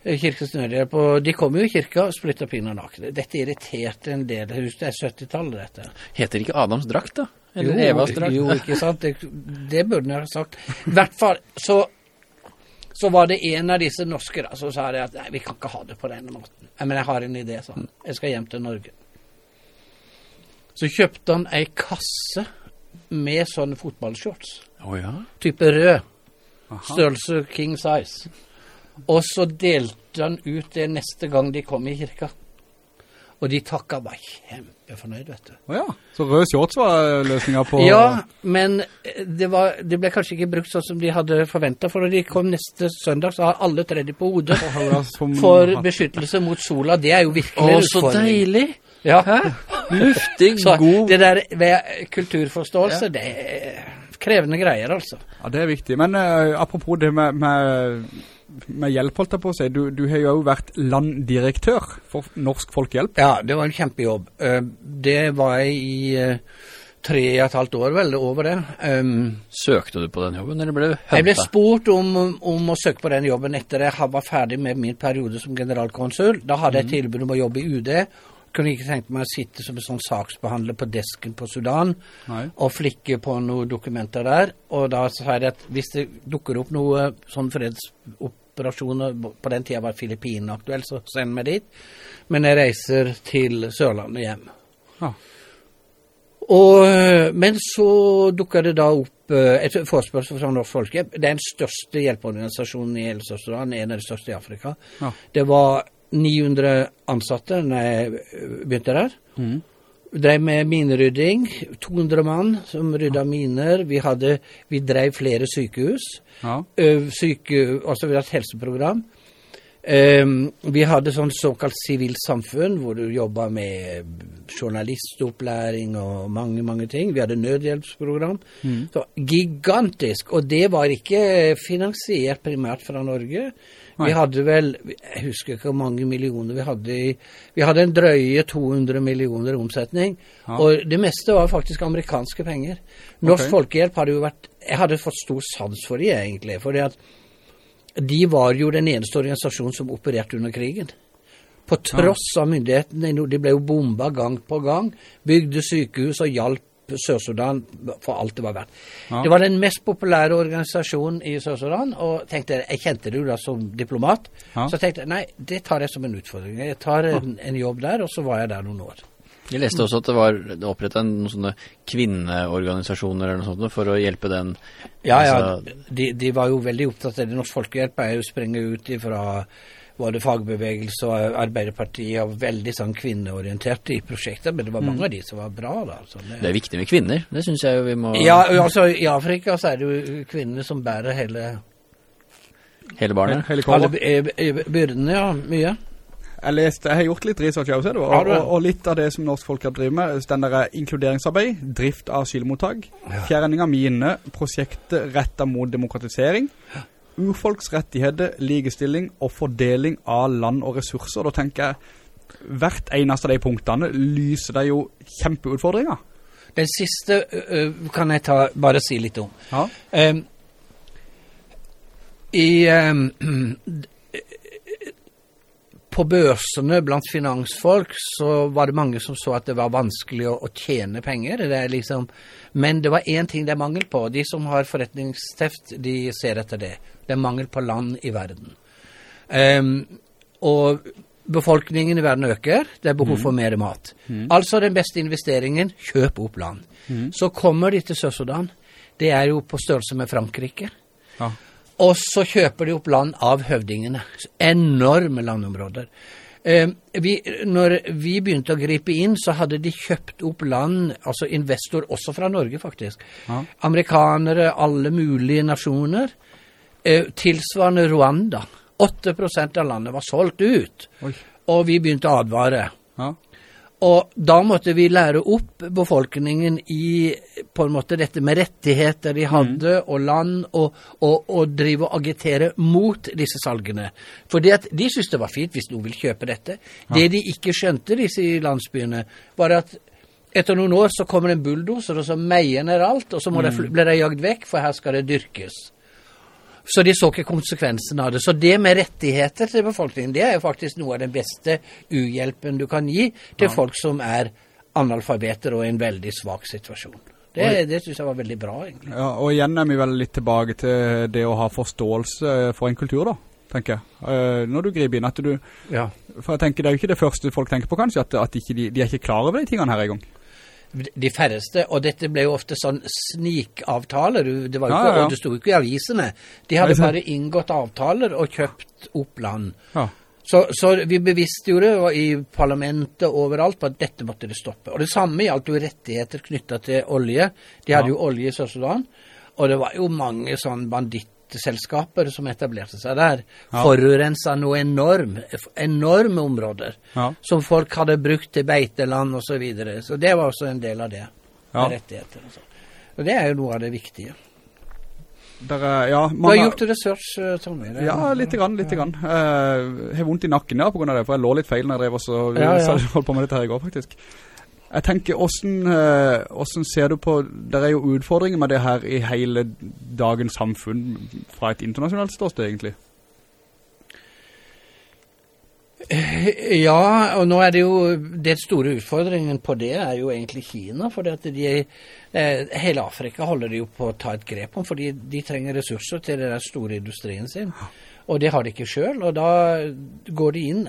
eh, Kirkens Nødhjelp. Og de kom jo i kirka splitta pinner nakne. Dette irriterte en del. Husk, det er 70-tallet, dette. Heter ikke Adams drakt, da? Eller Jo, Evas drakt? Jo, ikke sant. Det, det burde jeg ha sagt. I hvert fall så så var det en av disse norske da, som sa det at nei, vi kan ikke ha det på denne måten. Nei, men jeg har en idé, sa han. Jeg skal hjem til Norge. Så kjøpte han ei kasse med sånne fotballshorts. Å ja? Type rød. Aha. Størrelse king size. Og så delte han ut det neste gang de kom i kirka. Og de takka var kjempefornøyd, vet du. Å ja, så rød shorts var løsninga på Ja, men det, var, det ble kanskje ikke brukt sånn som de hadde forventa. For når de kom neste søndag, så har alle tredd på hodet. For beskyttelse mot sola, det er jo virkelig Å, en så deilig! Ja. Luftig, Så god det der ved kulturforståelse, det er krevende greier, altså. Ja, det er viktig. Men uh, apropos det med, med, med hjelp, holdt jeg på å si. Du, du har jo også vært landdirektør for Norsk Folkehjelp. Ja, det var en kjempejobb. Eh, Det var jeg i eh, tre og et halvt år, vel, over det. Um, Søkte du på den jobben, eller ble du Jeg ble spurt om, om å søke på den jobben etter jeg var ferdig med min periode som generalkonsul. Da hadde jeg tilbud om å jobbe i UD. Kunne ikke tenkt meg å sitte som en sånn saksbehandler på desken på Sudan Nei. og flikke på noen dokumenter der. Og da sa jeg at hvis det dukker opp noe sånn fredsoperasjoner På den tida var Filippinene aktuelt, så send meg dit. Men jeg reiser til Sørlandet hjem. Ja. Og, øh, men så dukka det da opp øh, et forespørsel fra Norsk Folkehjelp. Det er den største hjelpeorganisasjonen i hele Sør-Sudan, en av de største i Afrika. Ja. Det var 900 ansatte da jeg begynte der. Mm. Drev med minerydding. 200 mann som rydda miner. Vi, hadde, vi drev flere sykehus. Ja. Ø, syke, altså vi hadde et helseprogram. Um, vi hadde sånn såkalt sivilt samfunn, hvor du jobba med journalistopplæring og mange, mange ting. Vi hadde nødhjelpsprogram. Så gigantisk. Og det var ikke finansiert primært fra Norge. Vi hadde vel Jeg husker ikke hvor mange millioner vi hadde i Vi hadde en drøye 200 millioner omsetning. Ja. Og det meste var faktisk amerikanske penger. Norsk okay. Folkehjelp hadde jo vært Jeg hadde fått stor sans for de egentlig. fordi at de var jo den eneste organisasjonen som opererte under krigen. På tross av myndighetene. De ble jo bomba gang på gang. Bygde sykehus og hjalp Sør-Sudan for alt det var verdt. Ja. Det var den mest populære organisasjonen i Sør-Sudan, og tenkte, jeg kjente det jo da som diplomat. Ja. Så jeg tenkte nei, det tar jeg som en utfordring. Jeg tar en, en jobb der, og så var jeg der noen år. Jeg leste også at det var oppretta noen sånne kvinneorganisasjoner eller noe sånt for å hjelpe den Ja, ja. altså, De, de var jo veldig opptatt av det. Norsk Folkehjelp er jo sprenger ut ifra både fagbevegelse og Arbeiderpartiet og veldig sånn kvinneorienterte i prosjekter, men det var mange av de som var bra, da. Så Det er viktig med kvinner, det syns jeg jo vi må ja, altså I Afrika så er det jo kvinnene som bærer hele Hele barnet. Hele alle kåret. eh, byrdene, ja. Mye. Jeg, leste, jeg har gjort litt research også, og, og, og litt av det som Norsk har drivet med, den der inkluderingsarbeid, drift av asylmottak, fjerning av mine, prosjektet rettet mot demokratisering, urfolks rettigheter, likestilling og fordeling av land og ressurser. Da tenker jeg, hvert eneste av de punktene lyser det jo kjempeutfordringer. Den siste ø, kan jeg ta, bare si litt om. Ja. Um, I em, på børsene blant finansfolk så var det mange som så at det var vanskelig å, å tjene penger. Det liksom, men det var én ting det er mangel på. De som har forretningsteft, de ser etter det. Det er mangel på land i verden. Um, og befolkningen i verden øker, det er behov for mer mat. Altså den beste investeringen, kjøp opp land. Så kommer de til Sør-Sudan. Det er jo på størrelse med Frankrike. Ja. Og så kjøper de opp land av høvdingene. Enorme landområder. Eh, vi, når vi begynte å gripe inn, så hadde de kjøpt opp land, altså investor også fra Norge faktisk. Ja. Amerikanere, alle mulige nasjoner. Eh, tilsvarende Rwanda. 8% av landet var solgt ut. Oi. Og vi begynte å advare. Ja. Og da måtte vi lære opp befolkningen i på en måte dette med rettigheter de hadde, og land, og, og, og drive og agitere mot disse salgene. Fordi de syntes det var fint hvis noen vil kjøpe dette. Det de ikke skjønte, disse landsbyene, var at etter noen år så kommer en bulldoser og så meier ned alt, og så må det, fl- blir de jagd vekk, for her skal det dyrkes. Så de så ikke konsekvensen av det. Så det med rettigheter til befolkningen, det er jo faktisk noe av den beste uhjelpen du kan gi til folk som er analfabeter og i en veldig svak situasjon. Det, det syns jeg var veldig bra, egentlig. Ja, og igjen er vi vel litt tilbake til det å ha forståelse for en kultur da, tenker jeg. Uh, når du griper inn, at du, Ja. for jeg tenker det er jo ikke det første folk tenker på kanskje, at, at de, de er ikke klar over de tingene her i gang. De færreste, og dette ble jo ofte sånn snikavtaler. Det, var jo Ja, ikke, ja, ja. og det sto jo ikke i avisene. De hadde bare inngått avtaler og kjøpt opp land. Ja. Så, så vi bevisstgjorde i parlamentet overalt på at dette måtte det stoppe. Og det samme gjaldt jo rettigheter knytta til olje. De hadde Ja. jo olje i Sør-Sudan, og det var jo mange sånn bandittselskaper som etablerte seg der. Ja. Forurensa noe enorm, enorme områder Ja. som folk hadde brukt til beiteland osv. Så, videre. så det var også en del av det. Ja. Rettigheter og sånn. Og det er jo noe av det viktige. Der er, ja, Du har gjort research, eh, Tommy? Ja, litt grann, litt grann. Eh, Jeg har vondt i nakken ja, på grunn av det, for jeg lå litt feil når jeg drev og vi Ja, ja. holdt på med dette her i går, faktisk. Jeg tenker, hvordan, eh, hvordan ser du på, det er jo utfordringer med det her i hele dagens samfunn fra et internasjonalt ståsted, egentlig. Ja, og nå er det jo Det store utfordringen på det er jo egentlig Kina. For at de, eh, hele Afrika holder de jo på å ta et grep om, fordi de trenger ressurser til den store industrien sin. Og det har de ikke sjøl, og da går de inn.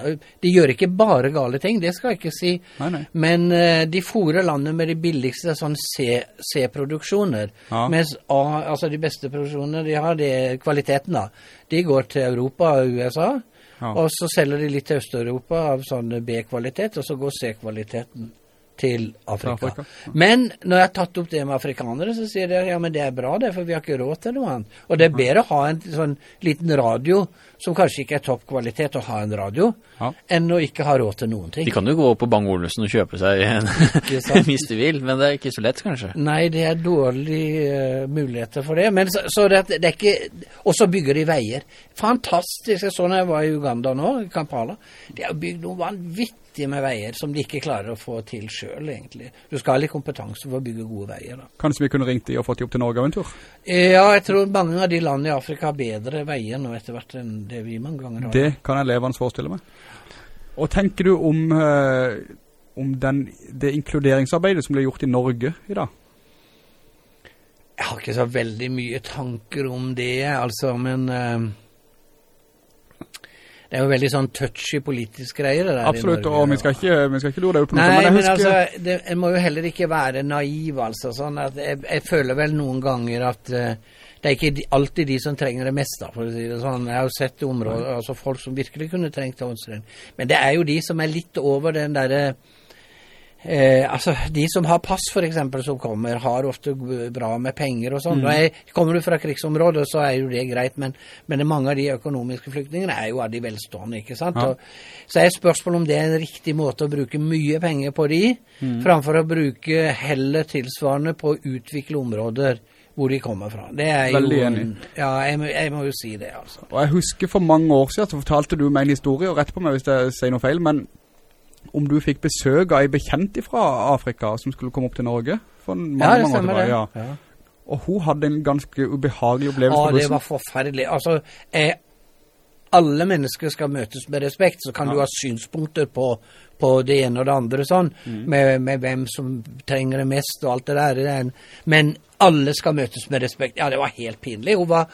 De gjør ikke bare gale ting, det skal jeg ikke si. Nei, nei. Men eh, de fòrer landet med de billigste sånn C-produksjoner. Ja. Mens A, altså de beste produksjonene de har, det er kvaliteten da. De går til Europa og USA. Ja. Og så selger de litt til Øst-Europa av sånn B-kvalitet, og så går C-kvaliteten til Afrika. Afrika, Men når jeg har tatt opp det med afrikanere, så sier de ja, men det er bra det, for vi har ikke råd til noe annet. Og det er bedre å ha en sånn liten radio, som kanskje ikke er topp kvalitet å ha en radio, Ja. enn å ikke ha råd til noen ting. De kan jo gå på Bang-Olufsen og kjøpe seg en hvis de vil, men det er ikke så lett, kanskje. Nei, det er dårlige uh, muligheter for det. Men så, så det, det er ikke Og så bygger de veier. Fantastisk. Jeg så når jeg var i Uganda nå, i Kampala. De har bygd noe vanvittig med veier som de ikke klarer å få til sjøl, egentlig. Du skal ha litt kompetanse for å bygge gode veier, da. Kanskje vi kunne ringt de og fått de opp til Norge av en tur? Ja, jeg tror mange av de landene i Afrika har bedre veier nå etter hvert enn det vi mange ganger har. Det kan jeg levende forestille meg. Og tenker du om, eh, om den, det inkluderingsarbeidet som blir gjort i Norge i dag? Jeg har ikke så veldig mye tanker om det, altså, men eh, Det er jo veldig sånn touchy politisk greier det der Absolutt, Norge. og vi skal ikke, vi skal ikke lure deg opp på noe, Nei, men men husker... altså, det, en må jo heller ikke være naiv, altså. Sånn at jeg, jeg føler vel noen ganger at uh, det er ikke alltid de som trenger det mest, da, for å si det sånn. Jeg har jo sett områder, altså folk som virkelig kunne trengt håndstreng. Men det er jo de som er litt over den derre Eh, altså, De som har pass, f.eks., som kommer, har ofte bra med penger og sånn. Er- Kommer du fra krigsområdet, så er jo det greit, men, men mange av de økonomiske flyktningene er jo av de velstående. ikke sant? Ja. Og, så er spørsmålet om det er en riktig måte å bruke mye penger på de, framfor å bruke heller tilsvarende på å utvikle områder hvor de kommer fra. Det er Veldig jo, enig. Ja, jeg, jeg må jo si det, altså. Og jeg husker for mange år siden så fortalte du meg en historie, og rett på meg hvis jeg sier noe feil, men om du fikk besøk av en bekjent fra Afrika som skulle komme opp til Norge for mange, Ja, det mange år tilbake. Ja. Og hun hadde en ganske ubehagelig opplevelse. Ja, på det var forferdelig. Altså, jeg alle mennesker skal møtes med respekt. Så kan du ha synspunkter på, på det ene og det andre, sånn, med, med hvem som trenger det mest og alt det der. Er Men alle skal møtes med respekt. Ja, det var helt pinlig. Hun var,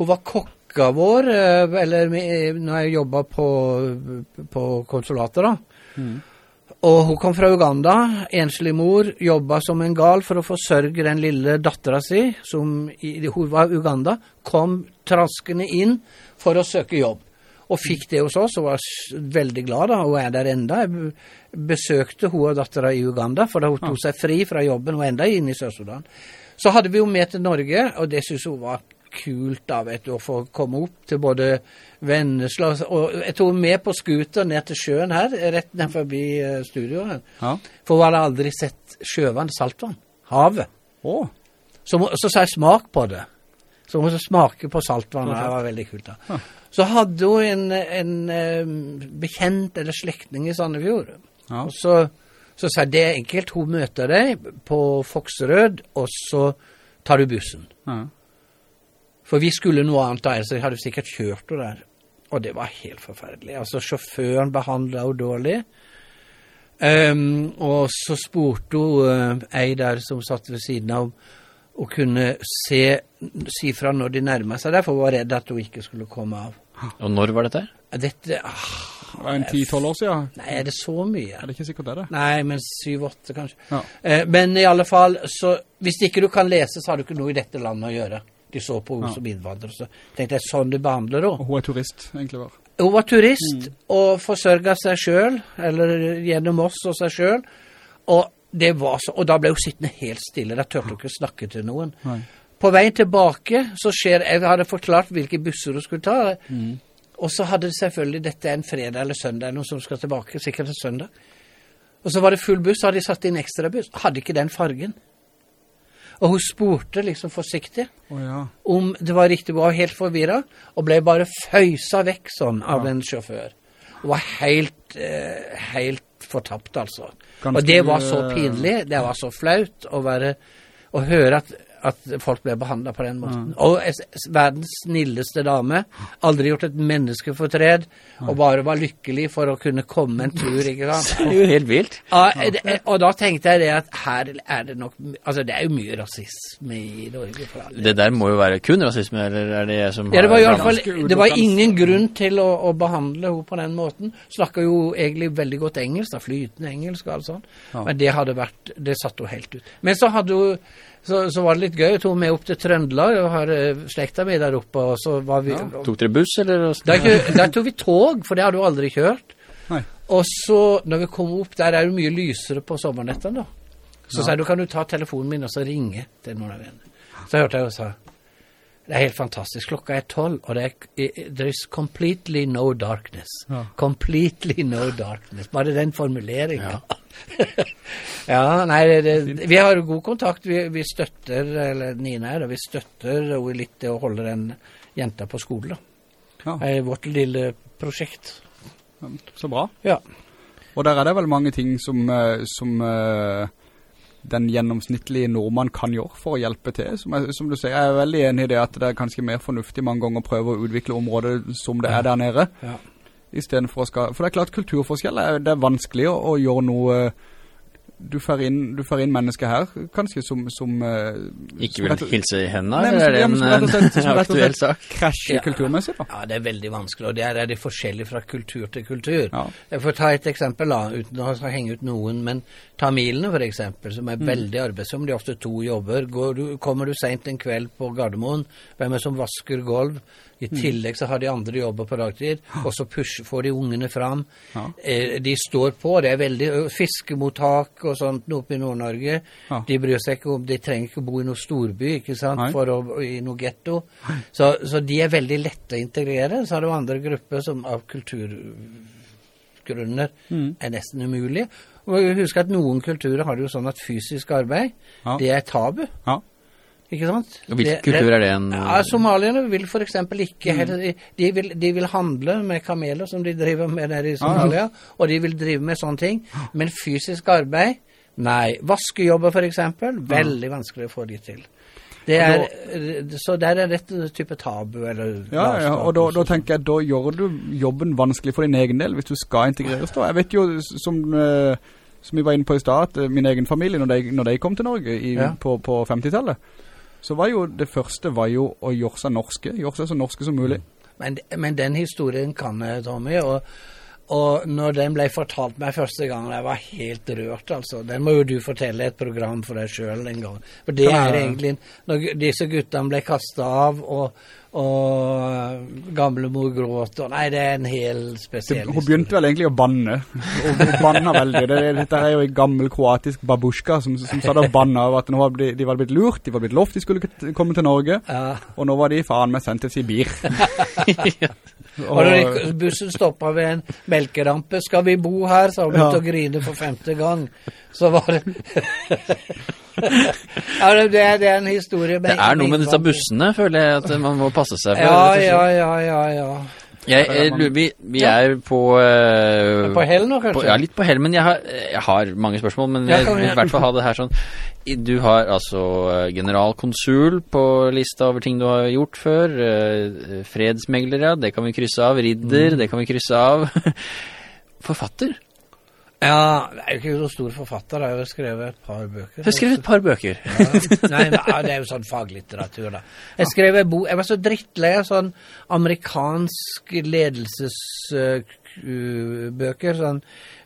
hun var kokka vår, eh, eller når jeg jobba på, på konsulatet, da. Og hun kom fra Uganda, enslig mor, jobba som en gal for å forsørge den lille dattera si, som i, hun var Uganda, kom traskende inn for å søke jobb. Og fikk det hos oss, og var veldig glad da, hun er der enda. Jeg besøkte hun og dattera i Uganda, for da hun tok seg fri fra jobben, er enda inne i Sør-Sudan. Så hadde vi jo med til Norge, og det syntes hun var kult da, vet du, å få komme opp til både Vennesla og Jeg tok med på scooter ned til sjøen her, rett ned forbi eh, studioet. Ja. For hun hadde aldri sett sjøvann, saltvann. Havet. Å, Så, så sa jeg smak på det. Så hun smake på saltvann, og det var veldig kult. da. Så hadde hun en, en eh, bekjent eller slektning i Sandefjord. Ja. Og så, så sa jeg det er enkelt, hun møter deg på Fokserød, og så tar du bussen. ja. For vi skulle noe annet der, så jeg hadde sikkert kjørt henne der. Og det var helt forferdelig. Altså, sjåføren behandla henne dårlig. Um, og så spurte hun uh, ei der som satt ved siden av, og kunne se, si fra når de nærma seg der, for hun var redd at hun ikke skulle komme av. Og når var dette? Dette ah, Det var en 10-12 år siden. Nei, er det så mye? Er det ikke sikkert det er det? Nei, men syv-åtte, kanskje. Ja. Uh, men i alle fall, så hvis ikke du kan lese, så har du ikke noe i dette landet å gjøre. De så på henne Ja. som innvandrer. Så tenkte jeg sånn de behandler henne. Hun er turist, egentlig var. Hun var turist og forsørga seg sjøl, eller gjennom oss og seg sjøl. Og, det var så- og da ble hun sittende helt stille. Da turte hun ikke snakke til noen. Nei. På vei tilbake så skjer Jeg hadde forklart hvilke busser hun skulle ta. Og så hadde det selvfølgelig Dette er en fredag eller søndag, noen som skal tilbake. Sikkert en søndag. Og så var det full buss, så hadde de satt inn ekstra buss. Hadde ikke den fargen. Og hun spurte liksom forsiktig oh, ja. om det var riktig. Hun var helt forvirra og ble bare føysa vekk sånn av en sjåfør. Hun var helt, eh, helt fortapt, altså. Ganske, og det var så pinlig. Det var så flaut å, være, å høre at, at folk ble behandla på den måten. Og es- es- verdens snilleste dame. Aldri gjort et menneskefortred. Og bare var lykkelig for å kunne komme en tur, ikke sant. Det er jo helt vilt. Ja, det, og da tenkte jeg det at her er det nok Altså, det er jo mye rasisme i Norge. for alle. Det der må jo være kun rasisme, eller er det jeg som Ja, det var i har fall Det var ingen grunn til å, å behandle henne på den måten. Snakka jo egentlig veldig godt engelsk, da, flytende engelsk og alt sånt. Ja. Men det hadde vært Det satte jo helt ut. Men så hadde hun så, så var det litt gøy. Jeg tok med opp til Trøndelag og har eh, slekta mi der oppe. Og så var vi Ja, Tok dere buss, eller? der, der tok vi tog, for det hadde du aldri kjørt. Nei. Og så, når vi kom opp, der er det mye lysere på sommernettene, da. Så sa jeg, du kan du ta telefonen min og så ringe til noen av vennene. Så hørte jeg og sa, det er helt fantastisk. Klokka er tolv, og det er there is completely no darkness. Ja. Completely no darkness. Bare den formuleringen. Ja. nei, det, det, vi har god kontakt. Vi, vi støtter, eller Nina her, da, vi støtter henne litt det å holde den jenta på skole, da. Ja. Det er vårt lille prosjekt. Så bra. Ja. Og der er det vel mange ting som, eh, som eh, den gjennomsnittlige nordmann kan gjøre for å hjelpe til. Som, jeg, som du sier, jeg er veldig enig i det at det er kanskje mer fornuftig mange ganger å prøve å utvikle området som det er der nede. Ja. I stedet for å skal, for det er klart kulturforskjell, er, det er vanskelig å, å gjøre noe, du får inn, du får inn mennesker her, kanskje som, som eh, Ikke vil rett hilse i hendene, Nei, eller er det en som aktuell sak? krasjer Ja. kulturmessig da. Ja, det er veldig vanskelig, og der er det forskjellig fra kultur til kultur. Ja. Jeg får ta et eksempel, da, uten å henge ut noen, men tamilene for eksempel, som er veldig arbeidsomme, de har ofte to jobber. Går du, kommer du sent en kveld på Gardermoen, hvem er det som vasker gulv? I tillegg så har de andre jobber på dagtid, og så push, får de ungene fram. Ja. Eh, de står på, det er veldig fiskemottak og sånt oppe i Nord-Norge. Ja. De bryr seg ikke om, de trenger ikke bo i noe storby, ikke sant, Nei. for å, i noe getto. Så, så de er veldig lette å integrere. Så har du andre grupper som av kulturgrunner Mm. er nesten umulig. Og husk at noen kulturer har det jo sånn at fysisk arbeid, Ja. det er tabu. Ja. Ikke sant? Og hvilken kultur er det en- Ja, Somalierne vil f.eks. ikke Mm. heller, de, vil, de vil handle med kameler, som de driver med nede i Somalia, og de vil drive med sånne ting. Men fysisk arbeid Nei. Vaskejobber, f.eks. Veldig vanskelig å få de til. Det er, da, så der er dette type tabu, eller Ja, ja, og da, da tenker jeg, da gjør du jobben vanskelig for din egen del, hvis du skal integreres da. Jeg vet jo, som, eh, som vi var inne på i stad, eh, min egen familie, når de, når de kom til Norge i, Ja. på, på 50-tallet, så var jo det første var jo å gjøre seg norske, gjøre seg så norske som mulig. Men, men den historien kan jeg, Tommy. Og, og når den ble fortalt meg første gang, jeg var helt rørt, altså. Den må jo du fortelle et program for deg sjøl en gang. For det er egentlig Når disse guttene ble kasta av, og, og gamlemor gråt og Nei, det er en hel spesiell historie. Hun begynte vel egentlig å banne, Hun, hun banna veldig. Det, dette er jo en gammel kroatisk babushka som, som satt og banna av at var de, de var blitt lurt, de var blitt lovt de skulle komme til Norge, Ja. og nå var de faen meg sendt til Sibir. Og og bussen stoppa ved en melkerampe 'Skal vi bo her?' sa hun Ja. begynte å grine for femte gang. Så var det Ja, det, det er, det er en historie Det er noe med disse bussene, føler jeg, at man må passe seg for. Ja, ja, ja, ja, ja. Jeg, jeg, vi, vi, ja. er på uh, På hell nå, kanskje? På, ja, litt på hell, men jeg har, jeg har mange spørsmål. Men jeg vil i hvert fall ha det her sånn Du har altså eh, generalkonsul på lista over ting du har gjort før. Fredsmeglere, Fredsmegler, det kan vi krysse av. Ridder, Mm. det kan vi krysse av. Forfatter. Ja, jeg er jo ikke så stor forfatter, jeg har jo skrevet et par bøker. Du har skrevet et par bøker. Ja. Nei, det er jo sånn faglitteratur, da. Jeg skrev en bok Jeg var så drittlei av sånn amerikansk ledelsesbøker. sånn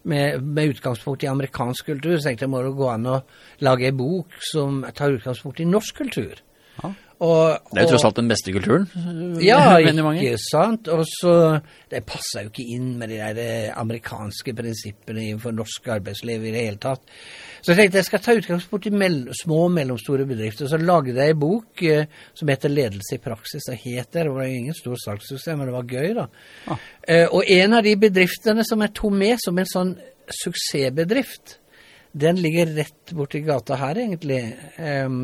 med, med utgangspunkt i amerikansk kultur. Så tenkte jeg må det gå an å lage en bok som tar utgangspunkt i norsk kultur. Ja. Og, Det er jo tross alt den beste kulturen. ja, ikke sant? Og så Det passer jo ikke inn med de der eh, amerikanske prinsippene innenfor norsk arbeidsliv i det hele tatt. Så jeg tenkte jeg skal ta utgangspunkt i mell små og mellomstore bedrifter. Så lagde jeg en bok eh, som heter 'Ledelse i praksis'. Det heter, det var ingen stor salgssuksess, men det var gøy, da. Ah. Eh, og en av de bedriftene som jeg tok med som en sånn suksessbedrift, den ligger rett borti gata her, egentlig. Um,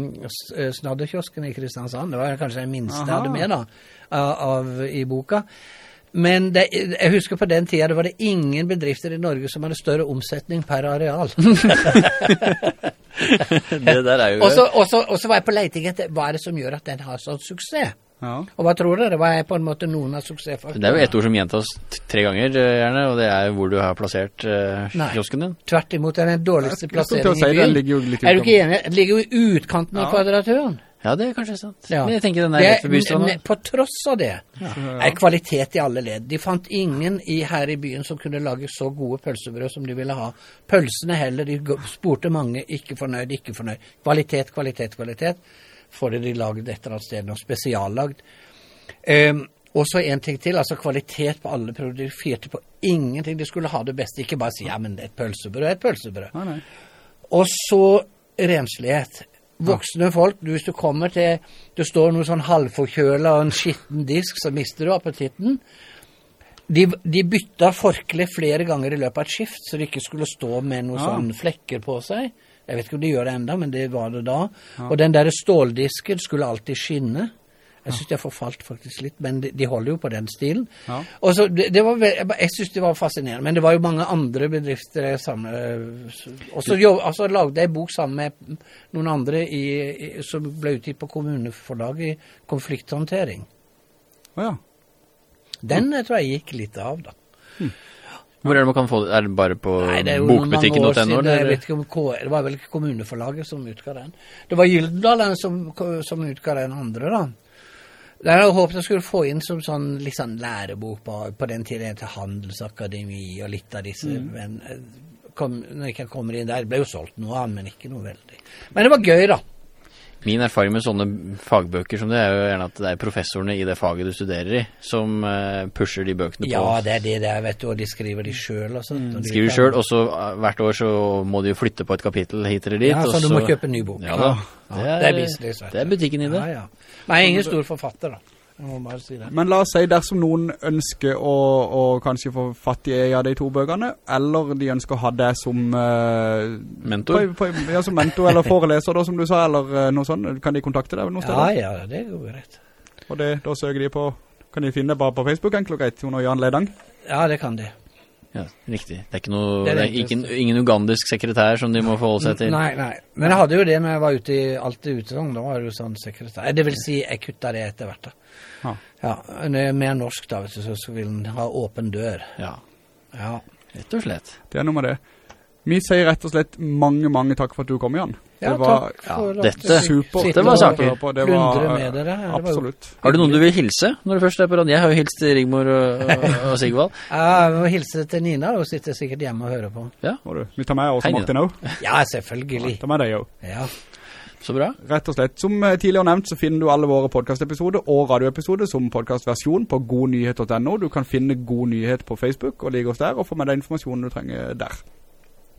Snadderkiosken i Kristiansand. Det var kanskje den minste jeg hadde med da, av, av, i boka. Men det, jeg husker på den tida det var det ingen bedrifter i Norge som hadde større omsetning per areal. det der er jo Og så- og så og så var jeg på leiting etter hva er det som gjør at den har sånn suksess. Ja. Og hva tror dere? Hva er på en måte noen av suksessfaktorene? Det er jo ett ord som gjentas tre ganger, eh, gjerne, og det er hvor du har plassert eh, kiosken din. Tvert imot, det er den dårligste plasseringen si i byen. er du ikke enig? Den ligger jo i utkanten av Ja. kvadraturen. Ja, det er kanskje sant. Ja. Men jeg tenker den er rett ved bystranda. På tross av det er kvalitet i alle ledd. De fant ingen i, her i byen som kunne lage så gode pølsebrød som de ville ha. Pølsene heller, de spurte mange, ikke fornøyd, ikke fornøyd. Kvalitet, kvalitet, kvalitet. Får de lagd et eller annet sted, noe spesiallagd. Um, og så en ting til, altså kvalitet på alle produkter. De firte på ingenting. De skulle ha det beste, ikke bare si ja, men et pølsebrød er et pølsebrød. Nei, nei. Og så renslighet. Voksne folk, du, hvis du kommer til Det står noe sånn halvforkjøla og en skitten disk, så mister du appetitten. De, de bytta forkle flere ganger i løpet av et skift, så de ikke skulle stå med noen Ja. sånne flekker på seg. Jeg vet ikke om de gjør det enda, men det var det da. Og den der ståldisken skulle alltid skinne. Jeg syns jeg forfalt faktisk litt, men de, de holder jo på den stilen. Ja. Og så, det, det var, jeg, syns det var fascinerende, men det var jo mange andre bedrifter sammen. Og så altså, lagde jeg bok sammen med noen andre i, i, som ble utgitt på kommuneforlaget i konflikthåndtering. Å ja. Den jeg tror jeg gikk litt av, da. Hvor er det man kan få det? Er det bare på bokbutikken.no? Jeg vet ikke om K det var vel ikke kommuneforlaget som utga den. Det var Gyldendalen som, som utga den andre, da. Jeg hadde håpet jeg skulle få inn som sånn, sånn lærebok på, på den tiden til Handelsakademi og litt av disse. Men eh, kom, når jeg kommer inn der, det ble jo solgt noe av, men ikke noe veldig. Men det var gøy, da. Min erfaring med sånne fagbøker som det er jo gjerne at det er professorene i det faget du studerer i, som eh, pusher de bøkene på. Ja, det er det det er, vet du, og de skriver de sjøl og sånt. og de- Skriver sjøl, og så eh, hvert år så må de jo flytte på et kapittel hit eller dit. Ja, så du må kjøpe en ny bok. Ja da. Ja, det er business, vet du. det er butikken i det. Ja, ja. Men jeg er ingen stor forfatter, da. Jeg må bare si det. Men la oss si dersom noen ønsker å, å kanskje få fatt i av de to bøkene, eller de ønsker å ha det som, uh, Mentor. På, på, ja, som mentor eller foreleser, da, som du sa, eller eh, noe sånt. Kan de kontakte deg noe sted? Ja, ja, det går greit. Og det, da søker de på Kan de finne bare på Facebook, enkelt og greit, under Jan Ledang? Ja, det kan de. Ja, riktig. Det er ikke noe, Det er det er ikke, ingen ugandisk sekretær som de må forholde seg til. Nei, nei. Men jeg hadde jo det når jeg var ute i alltid utgang, Da var det jo sånn sekretær. Det vil si, jeg kutta det etter hvert, da. Ja. Ja, når jeg er mer norsk, da, vet du, så, så vil en ha åpen dør. Ja, Ja. rett og slett. Det er noe med det. Vi sier rett og slett mange, mange takk for at du kom, Jan. Ja, det var takk for at dette- super. sitte Det var og saker. på. Det Plundre var- med dere. Absolutt. Har du noen du vil hilse når du først er på radio? Jeg har jo hilst til Rigmor og, og, og Sigvald. Ja, jeg må hilse til Nina, hun sitter sikkert hjemme og hører på. Må du. Vi tar med oss Hei, Martin også. Ja, selvfølgelig. Ta med deg også. Ja. Så bra. Rett og slett. Som eh, tidligere nevnt så finner du alle våre podcastepisoder og radioepisoder som podcastversjon på godnyhet.no. Du kan finne God Nyhet på Facebook og like oss der og få med deg informasjonen du trenger der.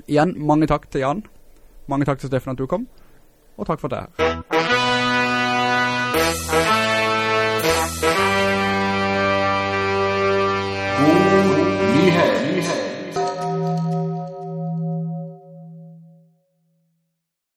Igjen, mange takk til Jan. Mange takk til Steffen at du kom. Og takk for det her.